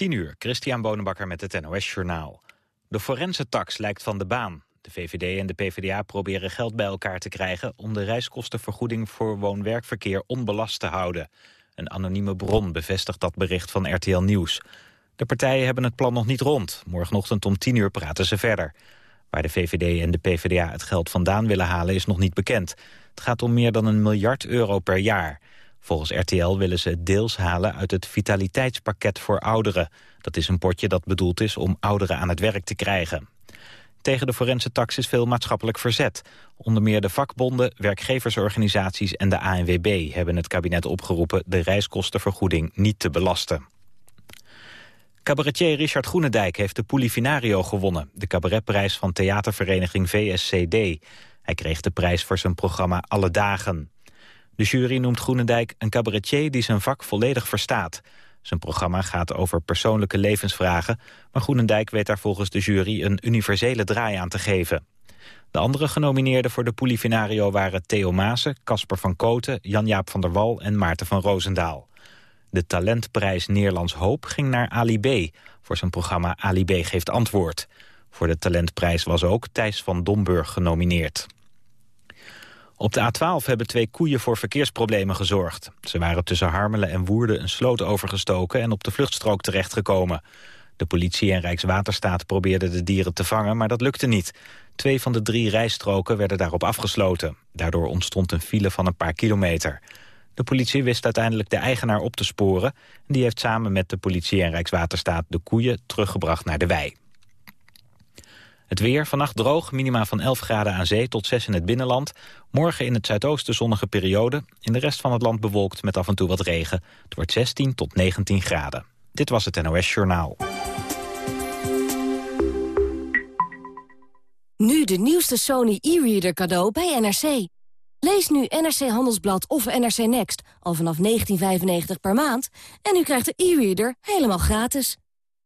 10 uur, Christian Bonenbakker met het NOS Journaal. De forense tax lijkt van de baan. De VVD en de PvdA proberen geld bij elkaar te krijgen... om de reiskostenvergoeding voor woon-werkverkeer onbelast te houden. Een anonieme bron bevestigt dat bericht van RTL Nieuws. De partijen hebben het plan nog niet rond. Morgenochtend om 10 uur praten ze verder. Waar de VVD en de PvdA het geld vandaan willen halen is nog niet bekend. Het gaat om meer dan een miljard euro per jaar... Volgens RTL willen ze deels halen uit het vitaliteitspakket voor ouderen. Dat is een potje dat bedoeld is om ouderen aan het werk te krijgen. Tegen de forense tax is veel maatschappelijk verzet. Onder meer de vakbonden, werkgeversorganisaties en de ANWB... hebben het kabinet opgeroepen de reiskostenvergoeding niet te belasten. Cabaretier Richard Groenendijk heeft de Polifinario gewonnen... de cabaretprijs van theatervereniging VSCD. Hij kreeg de prijs voor zijn programma Alle Dagen. De jury noemt Groenendijk een cabaretier die zijn vak volledig verstaat. Zijn programma gaat over persoonlijke levensvragen... maar Groenendijk weet daar volgens de jury een universele draai aan te geven. De andere genomineerden voor de Polifinario waren Theo Maassen, Casper van Koten, Jan-Jaap van der Wal en Maarten van Roosendaal. De talentprijs Neerlands Hoop ging naar Ali B. voor zijn programma Ali B geeft antwoord. Voor de talentprijs was ook Thijs van Domburg genomineerd. Op de A12 hebben twee koeien voor verkeersproblemen gezorgd. Ze waren tussen Harmelen en Woerden een sloot overgestoken... en op de vluchtstrook terechtgekomen. De politie en Rijkswaterstaat probeerden de dieren te vangen, maar dat lukte niet. Twee van de drie rijstroken werden daarop afgesloten. Daardoor ontstond een file van een paar kilometer. De politie wist uiteindelijk de eigenaar op te sporen. Die heeft samen met de politie en Rijkswaterstaat de koeien teruggebracht naar de wei. Het weer, vannacht droog, minima van 11 graden aan zee tot 6 in het binnenland. Morgen in het zuidoosten zonnige periode. In de rest van het land bewolkt met af en toe wat regen. Het wordt 16 tot 19 graden. Dit was het NOS Journaal. Nu de nieuwste Sony e-reader cadeau bij NRC. Lees nu NRC Handelsblad of NRC Next al vanaf 19,95 per maand... en u krijgt de e-reader helemaal gratis.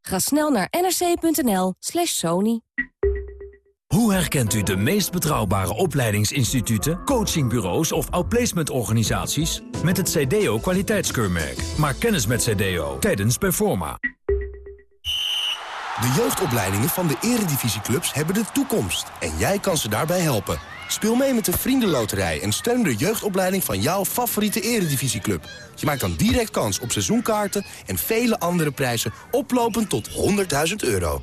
Ga snel naar nrc.nl slash sony. Hoe herkent u de meest betrouwbare opleidingsinstituten, coachingbureaus of outplacementorganisaties? Met het CDO kwaliteitskeurmerk. Maak kennis met CDO tijdens Performa. De jeugdopleidingen van de eredivisieclubs hebben de toekomst. En jij kan ze daarbij helpen. Speel mee met de Vriendenloterij en steun de jeugdopleiding van jouw favoriete eredivisieclub. Je maakt dan direct kans op seizoenkaarten en vele andere prijzen oplopend tot 100.000 euro.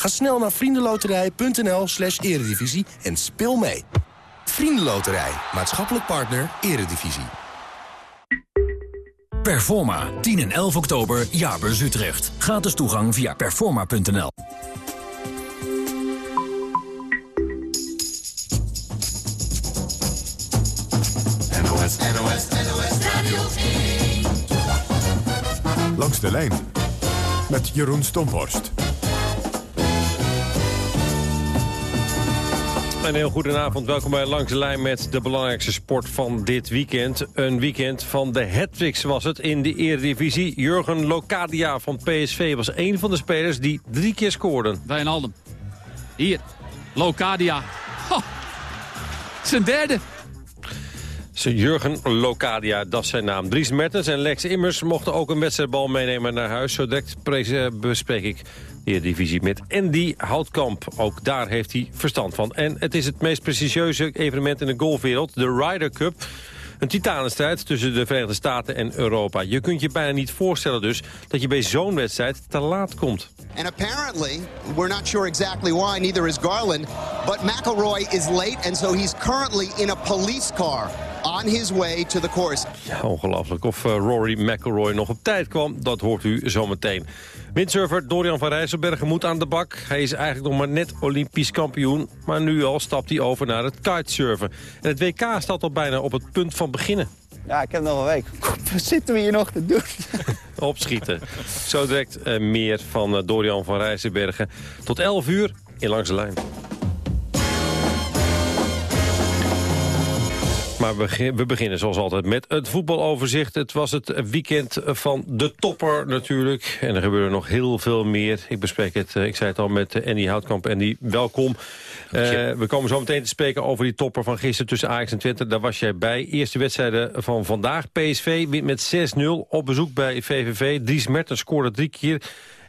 Ga snel naar vriendenloterij.nl slash eredivisie en speel mee. Vriendenloterij, maatschappelijk partner, eredivisie. Performa, 10 en 11 oktober, Jaarbeurs Utrecht. Gratis toegang via performa.nl. NOS, NOS, NOS Radio 1. Langs de lijn met Jeroen Stomhorst. Een heel goedenavond, welkom bij Langs de Lijn met de belangrijkste sport van dit weekend. Een weekend van de hattricks was het in de Eredivisie. Jurgen Locadia van PSV was een van de spelers die drie keer scoorden. Wijnaldum. Hier, Locadia. Zijn derde. Jurgen Locadia, dat is zijn naam. Dries Mertens en Lex Immers mochten ook een wedstrijdbal meenemen naar huis. Zo direct bespreek ik de divisie met Andy Houtkamp. Ook daar heeft hij verstand van. En het is het meest prestigieuze evenement in de golfwereld, de Ryder Cup. Een titanenstrijd tussen de Verenigde Staten en Europa. Je kunt je bijna niet voorstellen dus dat je bij zo'n wedstrijd te laat komt. And apparently, we're not sure exactly why, neither is Garland, but McElroy is late and so he's currently in a police car on his way to the course. Ja, ongelooflijk. Of uh, Rory McElroy nog op tijd kwam, dat hoort u zometeen. Windsurfer Dorian van Rijsselbergen moet aan de bak. Hij is eigenlijk nog maar net Olympisch kampioen. Maar nu al stapt hij over naar het kitesurfen. En het WK staat al bijna op het punt van beginnen. Ja, ik heb nog een week. Wat zitten we hier nog te doen? Opschieten. Zo direct uh, meer van uh, Dorian van Rijsselbergen. Tot 11 uur in Langs de Lijn. Maar we, we beginnen zoals altijd met het voetbaloverzicht. Het was het weekend van de topper natuurlijk. En er gebeurde nog heel veel meer. Ik bespreek het, eh, ik zei het al, met Andy Houtkamp. Andy, welkom. Uh, we komen zo meteen te spreken over die topper van gisteren tussen Ajax en Twente. Daar was jij bij. Eerste wedstrijden van vandaag. PSV wint met 6-0 op bezoek bij VVV. Dries Mertens scoorde drie keer.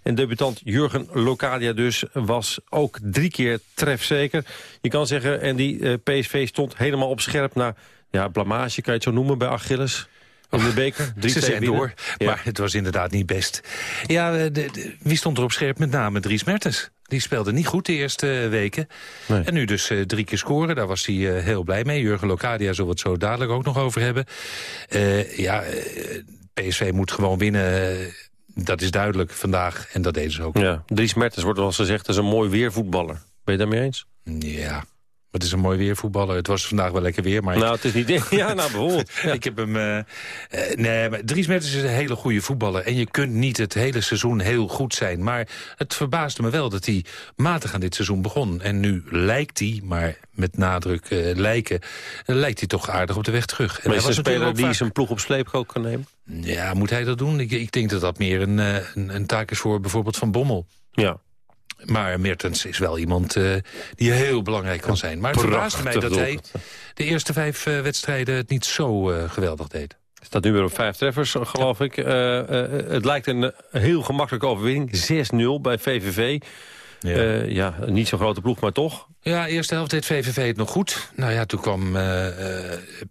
En debutant Jurgen Locadia dus was ook drie keer trefzeker. Je kan zeggen, en die PSV stond helemaal op scherp naar... ja, blamage, kan je het zo noemen bij Achilles... In de beker, drie Ze zijn door, maar het was inderdaad niet best. Ja, de, de, wie stond er op scherp? Met name Dries Mertens. Die speelde niet goed de eerste weken. Nee. En nu dus uh, drie keer scoren, daar was hij uh, heel blij mee. Jurgen Locadia zullen we het zo dadelijk ook nog over hebben. Uh, ja, PSV moet gewoon winnen. Dat is duidelijk vandaag en dat deden ze ook. Ja, Dries Mertens wordt wel gezegd, is een mooi weervoetballer. Ben je daarmee eens? Ja, het is een mooi weervoetballer. Het was vandaag wel lekker weer. Maar nou, het is niet... Ja, nou, bijvoorbeeld. Ja. ik heb hem... Uh, nee, maar Dries Mertens is een hele goede voetballer. En je kunt niet het hele seizoen heel goed zijn. Maar het verbaasde me wel dat hij matig aan dit seizoen begon. En nu lijkt hij, maar met nadruk uh, lijken... Lijkt hij toch aardig op de weg terug. En maar is een speler die vaak... zijn ploeg op sleepkook kan nemen? Ja, moet hij dat doen? Ik, ik denk dat dat meer een, een, een taak is voor bijvoorbeeld Van Bommel. Ja. Maar Mertens is wel iemand uh, die heel belangrijk kan zijn. Maar het verbaasde mij dat hij de eerste vijf uh, wedstrijden het niet zo uh, geweldig deed. Staat nu weer op vijf treffers, geloof ik. het lijkt een heel gemakkelijke overwinning. 6-0 bij VVV. Ja. Ja, niet zo'n grote ploeg, maar toch. Ja, eerste helft deed VVV het nog goed. Nou ja, toen kwam uh,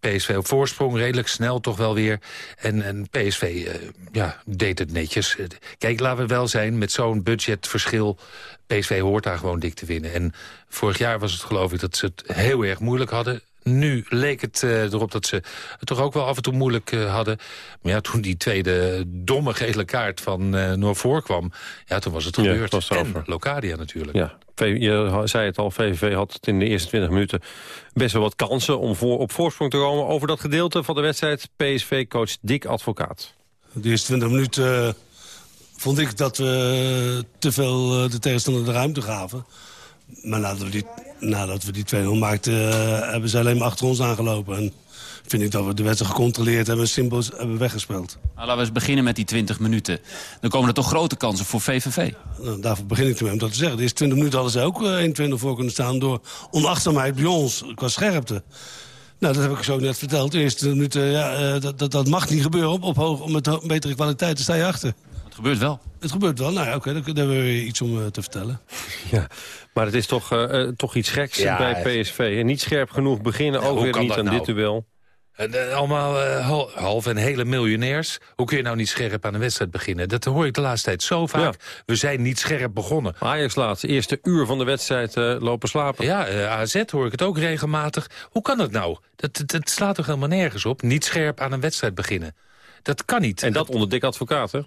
PSV op voorsprong, redelijk snel toch wel weer. En, en PSV uh, ja, deed het netjes. Kijk, laten we wel zijn, met zo'n budgetverschil... PSV hoort daar gewoon dik te winnen. En vorig jaar was het geloof ik dat ze het heel erg moeilijk hadden nu leek het uh, erop dat ze het toch ook wel af en toe moeilijk uh, hadden. Maar ja, toen die tweede domme gele kaart van uh, Noor voorkwam... ja, toen was het gebeurd. Ja, het was en Locadia natuurlijk. Ja, je zei het al, VVV had het in de eerste 20 minuten... best wel wat kansen om voor, op voorsprong te komen. Over dat gedeelte van de wedstrijd, PSV-coach Dick Advocaat. De eerste 20 minuten vond ik dat we te veel de tegenstander de ruimte gaven. Maar nadat we die, nadat we die 2-0 maakten, uh, hebben ze alleen maar achter ons aangelopen. En vind ik dat we de wedstrijd gecontroleerd hebben en simpel hebben weggespeeld. Nou, laten we eens beginnen met die 20 minuten. Dan komen er toch grote kansen voor VVV. Nou, daarvoor begin ik ermee om dat te zeggen. De eerste 20 minuten hadden ze ook 1-2 voor kunnen staan... door onachtzaamheid bij ons qua scherpte. Nou, dat heb ik zo net verteld. De eerste minuten, ja, dat, dat, dat mag niet gebeuren. Op, op hoog, met betere kwaliteit, daar sta je achter. Het gebeurt wel. Het gebeurt wel. Nou ja, oké, okay, dan hebben we weer iets om te vertellen. Ja, maar het is toch, uh, toch iets geks ja, bij PSV. En niet scherp genoeg beginnen, ook weer niet aan nou? dit duel. Uh, allemaal uh, half en hele miljonairs. Hoe kun je nou niet scherp aan een wedstrijd beginnen? Dat hoor ik de laatste tijd zo vaak. Ja. We zijn niet scherp begonnen. Ajax laat eerste uur van de wedstrijd uh, lopen slapen. Ja, AZ hoor ik het ook regelmatig. Hoe kan dat nou? Dat, dat slaat toch helemaal nergens op? Niet scherp aan een wedstrijd beginnen. Dat kan niet. En dat, dat onder dik advocaat, hè?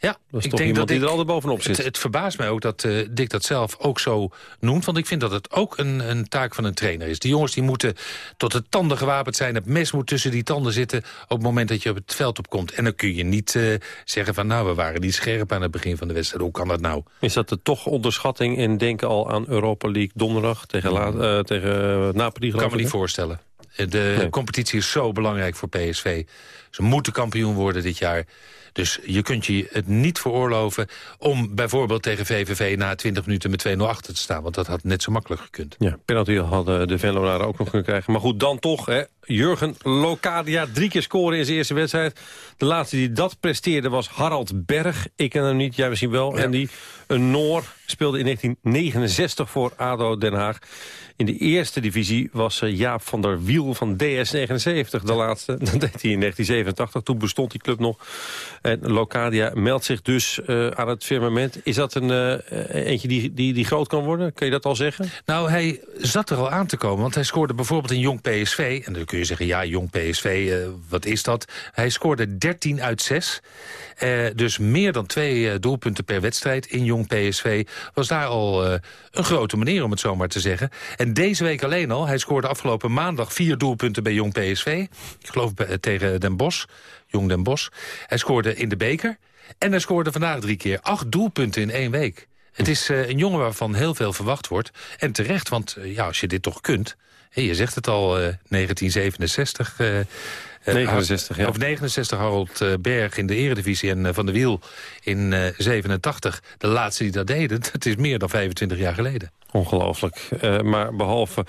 Ja, dat is ik toch denk dat die er altijd bovenop zit. Het, het, verbaast mij ook dat uh, Dick dat zelf ook zo noemt. Want ik vind dat het ook een, een taak van een trainer is. Die jongens die moeten tot de tanden gewapend zijn. Het mes moet tussen die tanden zitten op het moment dat je op het veld opkomt. En dan kun je niet uh, zeggen van nou, we waren niet scherp aan het begin van de wedstrijd. Hoe kan dat nou? Is dat de toch onderschatting in denken al aan Europa League donderdag tegen, La uh, tegen Napoli? Kan me niet voorstellen. De nee. competitie is zo belangrijk voor PSV. Ze moeten kampioen worden dit jaar. Dus je kunt je het niet veroorloven om bijvoorbeeld tegen VVV... na 20 minuten met 2-0 achter te staan. Want dat had net zo makkelijk gekund. Ja, penalty hadden de Venlonaren ook nog kunnen krijgen. Maar goed, dan toch. Hè. Jurgen Locadia, drie keer scoren in zijn eerste wedstrijd. De laatste die dat presteerde was Harald Berg. Ik ken hem niet, jij misschien wel. Ja. En die, een Noor, speelde in 1969 voor ADO Den Haag. In de eerste divisie was Jaap van der Wiel van DS79 de laatste. Dat deed hij in 1987, toen bestond die club nog. En Locadia meldt zich dus uh, aan het firmament. Is dat een uh, eentje die, die, die groot kan worden? Kun je dat al zeggen? Nou, hij zat er al aan te komen. Want hij scoorde bijvoorbeeld in Jong PSV. En dan kun je zeggen, ja, Jong PSV, uh, wat is dat? Hij scoorde 13 uit 6. Uh, dus meer dan twee uh, doelpunten per wedstrijd in Jong PSV... was daar al een grote meneer, om het zo maar te zeggen. En deze week alleen al, hij scoorde afgelopen maandag... vier doelpunten bij Jong PSV. Ik geloof tegen Den Bosch, Jong Den Bosch. Hij scoorde in de beker. En hij scoorde vandaag drie keer. Acht doelpunten in één week. Het is een jongen waarvan heel veel verwacht wordt. En terecht, want ja, als je dit toch kunt... Hey, je zegt het al, 1967... 69, ja. Of 69 Harold Berg in de eredivisie en Van der Wiel in 87. De laatste die dat deden, dat is meer dan 25 jaar geleden. Ongelooflijk. maar behalve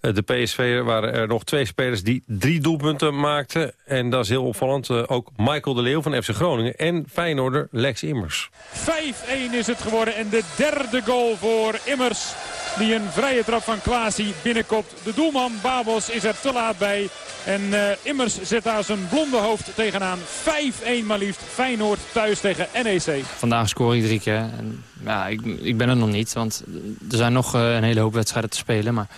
eh, de PSV waren er nog twee spelers die drie doelpunten maakten. En dat is heel opvallend. Eh, ook Michael de Leeuw van FC Groningen en Feyenoorder Lex Immers. 5-1 is het geworden en de derde goal voor Immers. Die een vrije trap van Klaasie binnenkopt. De doelman Babos is er te laat bij. En uh, Immers zet daar zijn blonde hoofd tegenaan. 5-1 maar liefst. Feyenoord thuis tegen NEC. Vandaag scoor ik drie keer. En, ja, ik, ik ben er nog niet. Want er zijn nog een hele hoop wedstrijden te spelen. Maar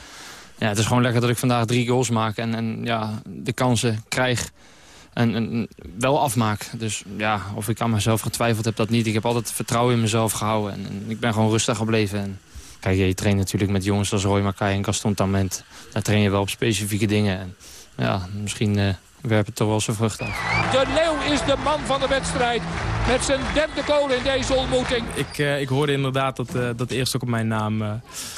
ja, het is gewoon lekker dat ik vandaag drie goals maak. En, en ja, de kansen krijg en, en, wel afmaak. Dus ja, of ik aan mezelf getwijfeld heb, dat niet. Ik heb altijd vertrouwen in mezelf gehouden. En, en ik ben gewoon rustig gebleven. En, kijk, je traint natuurlijk met jongens als Roy Makai en Gaston Tament. Daar train je wel op specifieke dingen. En ja, misschien... Uh, werpen toch wel zijn vrucht af. De Leeuw is de man van de wedstrijd. Met zijn derde goal in deze ontmoeting. Ik, uh, ik hoorde inderdaad dat, uh, dat eerst ook op mijn naam uh,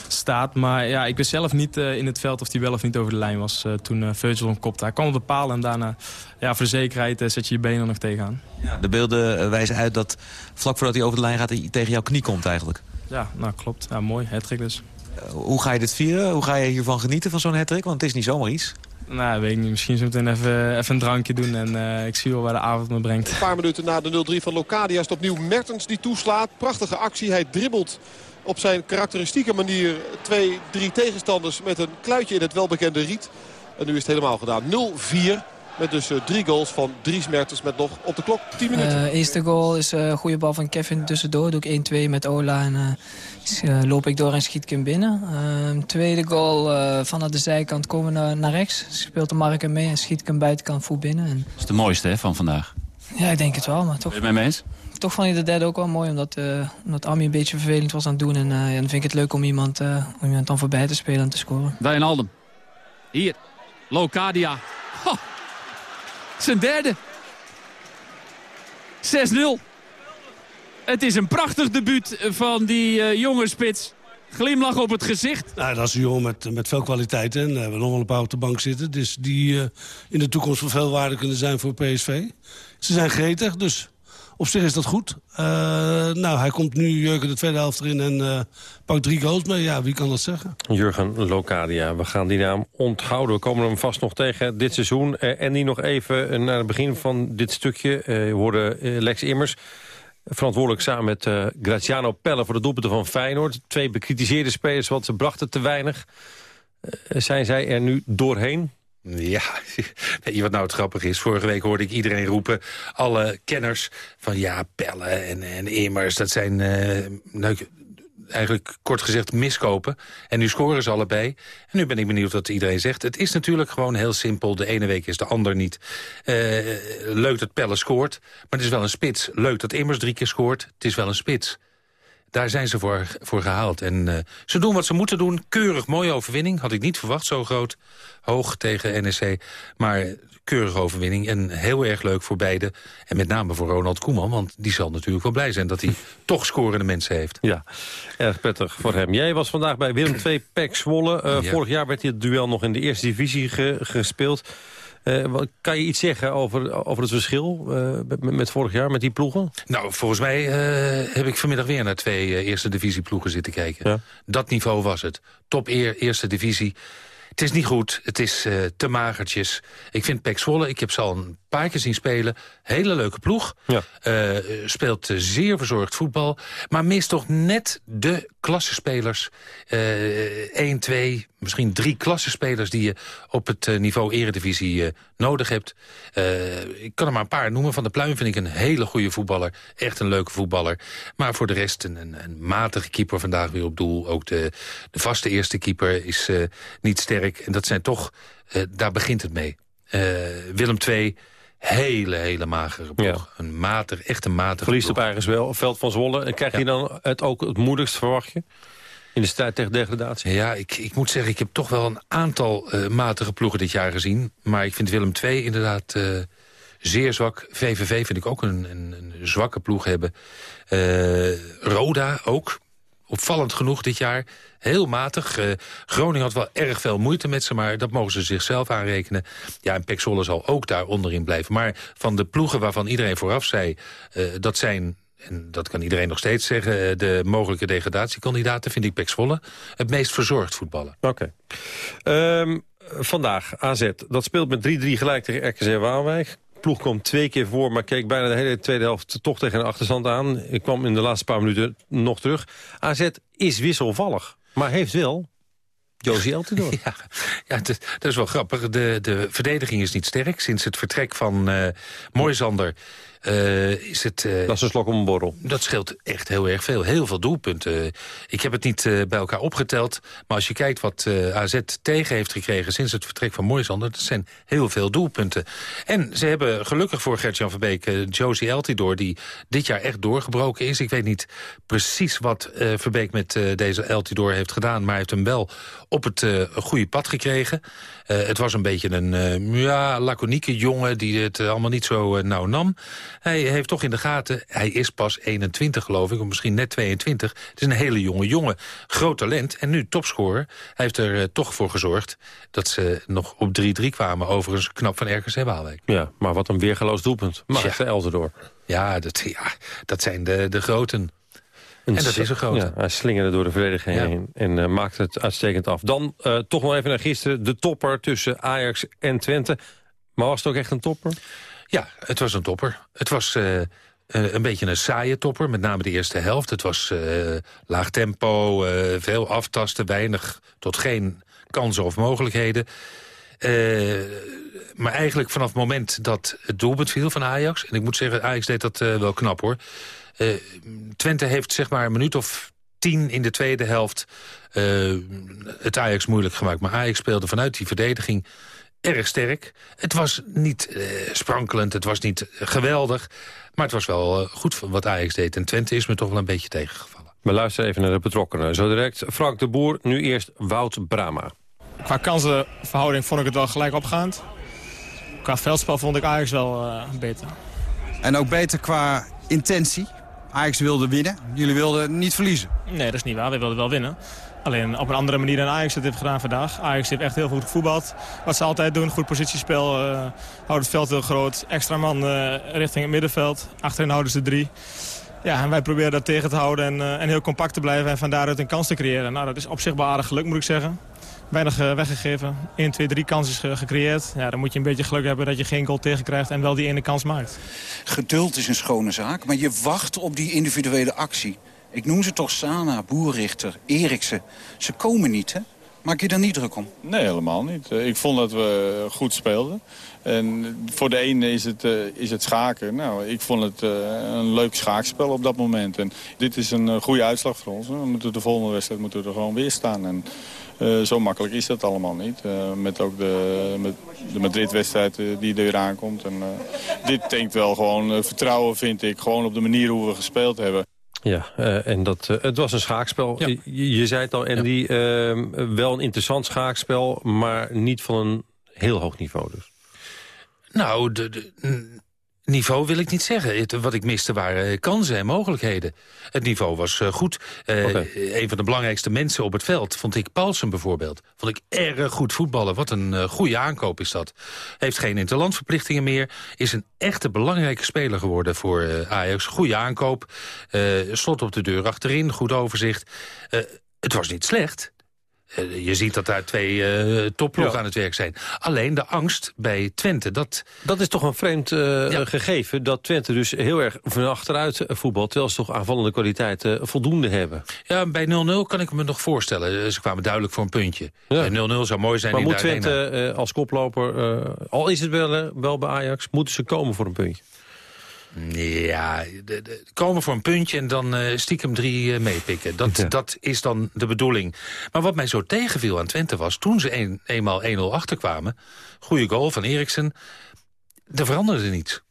staat. Maar ja, ik wist zelf niet in het veld of hij wel of niet over de lijn was toen Virgil hem kopte. Hij kwam op de paal en daarna ja, voor de zekerheid zet je je benen er nog tegenaan. Ja, de beelden wijzen uit dat vlak voordat hij over de lijn gaat hij tegen jouw knie komt eigenlijk. Ja, nou klopt. Ja, mooi. Hattrick dus. hoe ga je dit vieren? Hoe ga je hiervan genieten van zo'n hattrick? Want het is niet zomaar iets. Nou, weet ik niet. Misschien zo meteen even, even een drankje doen. En uh, ik zie wel waar de avond me brengt. Een paar minuten na de 0-3 van Locadia is het opnieuw Mertens die toeslaat. Prachtige actie. Hij dribbelt op zijn karakteristieke manier twee, drie tegenstanders met een kluitje in het welbekende riet. En nu is het helemaal gedaan. 0-4. Met dus uh, drie goals van Dries Mertens met nog op de klok 10 minuten. Uh, eerste goal is een goede bal van Kevin tussendoor. Doe ik 1-2 met Ola en uh, loop ik door en schiet ik hem binnen. Ehm, tweede goal vanuit de zijkant komen naar, naar rechts. Speelt de Mark mee en schiet ik hem buitenkant voet binnen. En... Dat is de mooiste hè, van vandaag. Ja, ik denk het wel. Maar toch... Ben je het mee eens? Toch vond je de derde ook wel mooi, omdat, omdat Ami een beetje vervelend was aan het doen. En dan vind ik het leuk om iemand, om iemand dan voorbij te spelen en te scoren. Wijnaldum. Hier. Locadia. Zijn derde. 6-0. Het is een prachtig debuut van die uh, jonge spits. Glimlach op het gezicht. Nou, dat is een jongen met, met veel kwaliteiten. En we hebben nog wel een paar op de bank zitten. Dus die uh, in de toekomst van veel waarde kunnen zijn voor PSV. Ze zijn gretig, dus op zich is dat goed. Uh, nou, hij komt nu Jurgen de tweede helft erin en uh, pakt drie goals mee. Ja, wie kan dat zeggen? Jurgen Locadia, we gaan die naam onthouden. We komen hem vast nog tegen dit seizoen. Uh, en die nog even naar het begin van dit stukje. we hoorden Lex Immers. Verantwoordelijk samen met Graziano Pelle voor de doelpunten van Feyenoord. Twee bekritiseerde spelers, want ze brachten te weinig. zijn zij er nu doorheen? Ja, weet je wat nou het grappig is? Vorige week hoorde ik iedereen roepen, alle kenners... van ja, Pellen en, en Immers, dat zijn uh, nou, eigenlijk kort gezegd miskopen. En nu scoren ze allebei. En nu ben ik benieuwd wat iedereen zegt. Het is natuurlijk gewoon heel simpel. De ene week is de ander niet. Uh, leuk dat Pelle scoort, maar het is wel een spits. Leuk dat Immers drie keer scoort, het is wel een spits daar zijn ze voor, voor gehaald. En uh, ze doen wat ze moeten doen. Keurig, mooie overwinning. Had ik niet verwacht, zo groot. Hoog tegen NEC. Maar keurige overwinning. En heel erg leuk voor beide. En met name voor Ronald Koeman. Want die zal natuurlijk wel blij zijn dat hij toch scorende mensen heeft. Ja, erg prettig voor hem. Jij was vandaag bij Willem II Pek Zwolle. Uh, ja. Vorig jaar werd dit duel nog in de eerste divisie ge gespeeld. Uh, kan je iets zeggen over, over het verschil uh, met, vorig jaar, met die ploegen? Nou, volgens mij uh, heb ik vanmiddag weer naar twee eerste divisie ploegen zitten kijken. Ja. Dat niveau was het. Top eer, eerste divisie. Het is niet goed, het is te magertjes. Ik vind Pek Zwolle, ik heb ze al een paar keer zien spelen. Hele leuke ploeg. Ja. Uh, speelt zeer verzorgd voetbal. Maar mist toch net de klassespelers. Uh, 1, 2, misschien drie klassespelers die je op het uh, niveau eredivisie uh, nodig hebt. ik kan er maar een paar noemen. Van de Pluim vind ik een hele goede voetballer. Echt een leuke voetballer. Maar voor de rest een, een, een matige keeper vandaag weer op doel. Ook de, de vaste eerste keeper is niet sterk. En dat zijn toch, daar begint het mee. Willem II hele, hele magere ploeg. Ja. Een matig, echt een matige Verliest op eigen wel, veld van Zwolle. En krijg je dan het ook het moedigst, verwacht je? In de strijd tegen degradatie? Ja, ik, ik moet zeggen, ik heb toch wel een aantal uh, matige ploegen dit jaar gezien. Maar ik vind Willem II inderdaad uh, zeer zwak. VVV vind ik ook een, een, een zwakke ploeg hebben. Uh, Roda ook opvallend genoeg dit jaar. Heel matig. Uh, Groningen had wel erg veel moeite met ze, maar dat mogen ze zichzelf aanrekenen. Ja, en Pek zal ook daar onderin blijven. Maar van de ploegen waarvan iedereen vooraf zei... Uh, dat zijn en dat kan iedereen nog steeds zeggen... eh, de mogelijke degradatiekandidaten vind ik Pek Zwolle het meest verzorgd voetballen. Oké. Um, vandaag AZ, dat speelt met 3-3 gelijk tegen RKC Waalwijk. Ploeg komt twee keer voor, maar keek bijna de hele tweede helft toch tegen een achterstand aan. Ik kwam in de laatste paar minuten nog terug. AZ is wisselvallig, maar heeft wel Josie Eltidoor. Ja, ja dat, dat, is wel grappig. De, de verdediging is niet sterk. Sinds het vertrek van uh, Moisander uh, is het... Uh, dat is een slok om een borrel. Dat scheelt echt heel erg veel. Heel veel doelpunten. Ik heb het niet uh, bij elkaar opgeteld. Maar als je kijkt wat AZ tegen heeft gekregen... sinds het vertrek van Moisander... dat zijn heel veel doelpunten. En ze hebben gelukkig voor Gert-Jan Verbeek... Josie Eltidoor, die dit jaar echt doorgebroken is. Ik weet niet precies wat Verbeek met deze Eltidoor heeft gedaan... maar hij heeft hem wel op het goede pad gekregen. het was een beetje een ja, laconieke jongen... die het allemaal niet zo nauw nam... Hij heeft toch in de gaten, hij is pas 21 geloof ik, of misschien net 22. Het is een hele jonge jongen. Groot talent en nu topscorer. Hij heeft er uh, toch voor gezorgd dat ze nog op 3-3 kwamen. Overigens knap van RKC Waalwijk. Ja, maar wat een weergeloos doelpunt. Maar ja. Elderdoor. Ja, dat, ja, dat zijn de, de groten. En, dat is een grote. Ja, hij slingerde door de verdediging ja. heen en uh, maakte het uitstekend af. Dan uh, toch nog even naar gisteren. De topper tussen Ajax en Twente. Maar was het ook echt een topper? Ja, het was een topper. Het was uh, een beetje een saaie topper, met name de eerste helft. Het was uh, laag tempo, veel aftasten, weinig tot geen kansen of mogelijkheden. maar eigenlijk vanaf het moment dat het doelpunt viel van Ajax... en ik moet zeggen, Ajax deed dat wel knap hoor. Twente heeft zeg maar een minuut of tien in de tweede helft... het Ajax moeilijk gemaakt. Maar Ajax speelde vanuit die verdediging erg sterk. Het was niet uh, sprankelend, het was niet geweldig. Maar het was wel uh, goed wat Ajax deed. En Twente is me toch wel een beetje tegengevallen. We luisteren even naar de betrokkenen. Zo direct Frank de Boer, nu eerst Wout Brama. Qua kansenverhouding vond ik het wel gelijk opgaand. Qua veldspel vond ik Ajax wel uh, beter. En ook beter qua intentie? Ajax wilde winnen, jullie wilden niet verliezen? Nee, dat is niet waar. We wilden wel winnen. Alleen op een andere manier dan Ajax het heeft gedaan vandaag. Ajax heeft echt heel goed gevoetbald. Wat ze altijd doen, goed positiespel. Uh, houdt het veld heel groot. Extra man uh, richting het middenveld. Achterin houden ze drie. Ja, en wij proberen dat tegen te houden en, uh, en heel compact te blijven. En van daaruit een kans te creëren. Nou, dat is op zich wel aardig geluk, moet ik zeggen. Weinig weggegeven. 1, 2, 3 kansen gecreëerd. Ja, dan moet je een beetje geluk hebben dat je geen goal tegenkrijgt en wel die ene kans maakt. Geduld is een schone zaak, maar je wacht op die individuele actie. Ik noem ze toch Sana, Boerrichter, Eriksen. Ze komen niet, hè? Maak je daar niet druk om? Nee, helemaal niet. Ik vond dat we goed speelden. En voor de ene is het, uh, is het schaken. Nou, ik vond het een leuk schaakspel op dat moment. En dit is een goede uitslag voor ons. We moeten de volgende wedstrijd moeten we er gewoon weer staan. En zo makkelijk is dat allemaal niet. met ook de, met de Madrid-wedstrijd die er aankomt. En, dit denkt wel gewoon vertrouwen, vind ik. Gewoon op de manier hoe we gespeeld hebben. Ja, uh, en dat, uh, het was een schaakspel. Ja. Je, je, zei het al, Andy, ja. uh, wel een interessant schaakspel... maar niet van een heel hoog niveau dus. Nou, de, de, Niveau wil ik niet zeggen. Het, wat ik miste waren kansen en mogelijkheden. Het niveau was uh, goed. Uh, okay. Een van de belangrijkste mensen op het veld vond ik Paulsen bijvoorbeeld. Vond ik erg goed voetballen. Wat een uh, goede aankoop is dat. Heeft geen interlandverplichtingen meer. Is een echte belangrijke speler geworden voor Ajax. Goede aankoop. slot op de deur achterin. Goed overzicht. het was niet slecht. Uh, je ziet dat daar twee uh, topploegen ja. aan het werk zijn. Alleen de angst bij Twente, dat... Dat is toch een vreemd uh, ja. gegeven... dat Twente dus heel erg van achteruit voetbalt... terwijl ze toch aanvallende kwaliteiten voldoende hebben. Ja, bij 0-0 kan ik me nog voorstellen. Ze kwamen duidelijk voor een puntje. 0-0 ja. zou mooi zijn. Maar moet Twente als koploper... al is het wel, wel bij Ajax... moeten ze komen voor een puntje? Ja, de, de, komen voor een puntje en dan uh, stiekem drie uh, meepikken. Dat, ja. dat is dan de bedoeling. Maar wat mij zo tegenviel aan Twente was... toen ze een, eenmaal 1-0 achterkwamen... goede goal van Eriksen... er veranderde niets.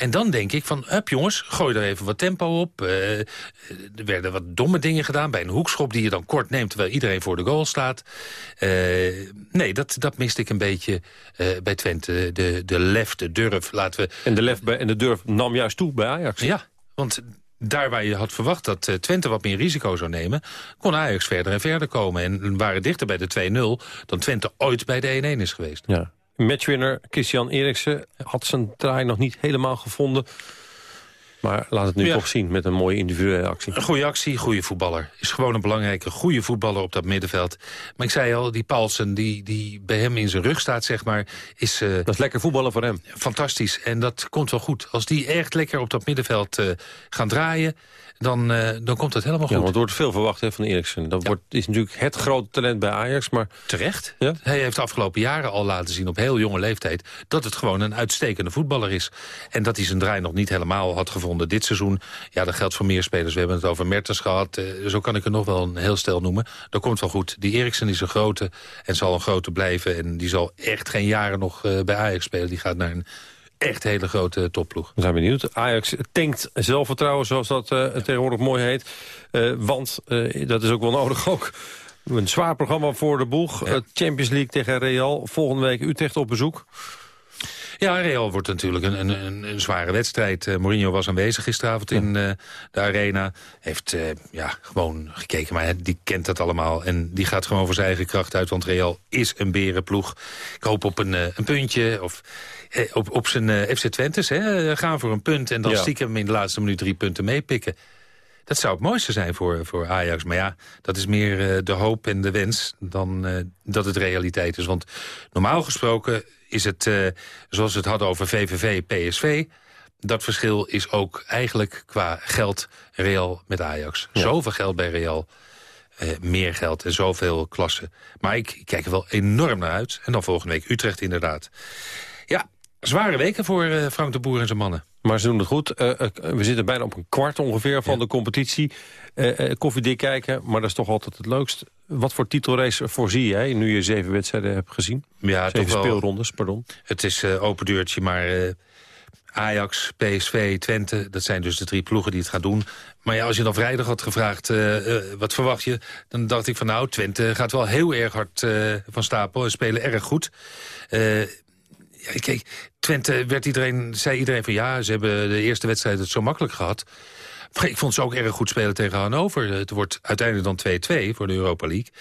En dan denk ik van, hup jongens, gooi er even wat tempo op. Uh, er werden wat domme dingen gedaan bij een hoekschop... die je dan kort neemt terwijl iedereen voor de goal staat. Uh, nee, dat, dat miste ik een beetje uh, bij Twente. De, de lef, de durf, laten we... En de lef bij, en de durf nam juist toe bij Ajax. Ja, want daar waar je had verwacht dat eh, Twente wat meer risico zou nemen... kon Ajax verder en verder komen. En waren dichter bij de 2-0 dan Twente ooit bij de 1-1 is geweest. Ja. Matchwinner Christian Eriksen had zijn draai nog niet helemaal gevonden. Maar laat het nu Ja. toch zien met een mooie individuele actie. Een goede actie, goede voetballer. Is gewoon een belangrijke, goede voetballer op dat middenveld. Maar ik zei al, die Paulsen die, die bij hem in zijn rug staat, zeg maar... Is, dat is lekker voetballen voor hem. Fantastisch. En dat komt wel goed. Als die echt lekker op dat middenveld eh, gaan draaien... Dan, eh, dan komt het helemaal goed. Ja, want er wordt veel verwacht hè, van Eriksen. Dat wordt, is natuurlijk het grote talent bij Ajax. Maar... Terecht. Ja? Hij heeft de afgelopen jaren al laten zien op heel jonge leeftijd... dat het gewoon een uitstekende voetballer is. En dat hij zijn draai nog niet helemaal had gevonden dit seizoen. Ja, dat geldt voor meer spelers. We hebben het over Mertens gehad. eh, zo kan ik er nog wel een heel stel noemen. Dat komt wel goed. Die Eriksen is een grote en zal een grote blijven. En die zal echt geen jaren nog eh, bij Ajax spelen. Die gaat naar een echt hele grote topploeg. We zijn benieuwd. Ajax tankt zelfvertrouwen, zoals dat eh, tegenwoordig mooi heet. Eh, want, eh, dat is ook wel nodig ook... Een zwaar programma voor de boeg. Eh, Champions League tegen Real. Volgende week Utrecht op bezoek. Ja, Real wordt natuurlijk een, een, een, zware wedstrijd. Eh, Mourinho was aanwezig gisteravond in eh, de arena. Heeft eh, ja, gewoon gekeken, maar die kent dat allemaal. En die gaat gewoon voor zijn eigen kracht uit, want Real is een berenploeg. Ik hoop op een, een puntje of op, op zijn FC Twentes. Hè, gaan voor een punt en dan Ja. stiekem in de laatste minuut drie punten meepikken. Dat zou het mooiste zijn voor, voor Ajax. Maar ja, dat is meer de hoop en de wens dan dat het realiteit is. Want normaal gesproken is het, eh, zoals we het hadden over VVV, PSV... dat verschil is ook eigenlijk qua geld Real met Ajax. Zoveel geld bij Real, eh, meer geld en zoveel klassen. Maar ik, ik kijk er wel enorm naar uit. En dan volgende week Utrecht inderdaad. Ja, zware weken voor eh, Frank de Boer en zijn mannen. Maar ze doen het goed. We zitten bijna op een kwart ongeveer van de competitie. Koffiedik kijken, maar dat is toch altijd het leukst. Wat voor titelrace voorzie jij, nu je zeven wedstrijden hebt gezien? Ja, zeven toch wel. speelrondes, pardon. Het is eh, open deurtje, maar eh, Ajax, PSV, Twente... dat zijn dus de drie ploegen die het gaan doen. Maar ja, als je dan vrijdag had gevraagd, eh, wat verwacht je? Dan dacht ik van nou, Twente gaat wel heel erg hard van stapel... en spelen erg goed. Ja, kijk, Twente werd iedereen, zei iedereen van ja, ze hebben de eerste wedstrijd het zo makkelijk gehad. Ik vond ze ook erg goed spelen tegen Hannover. Het wordt uiteindelijk dan 2-2 voor de Europa League.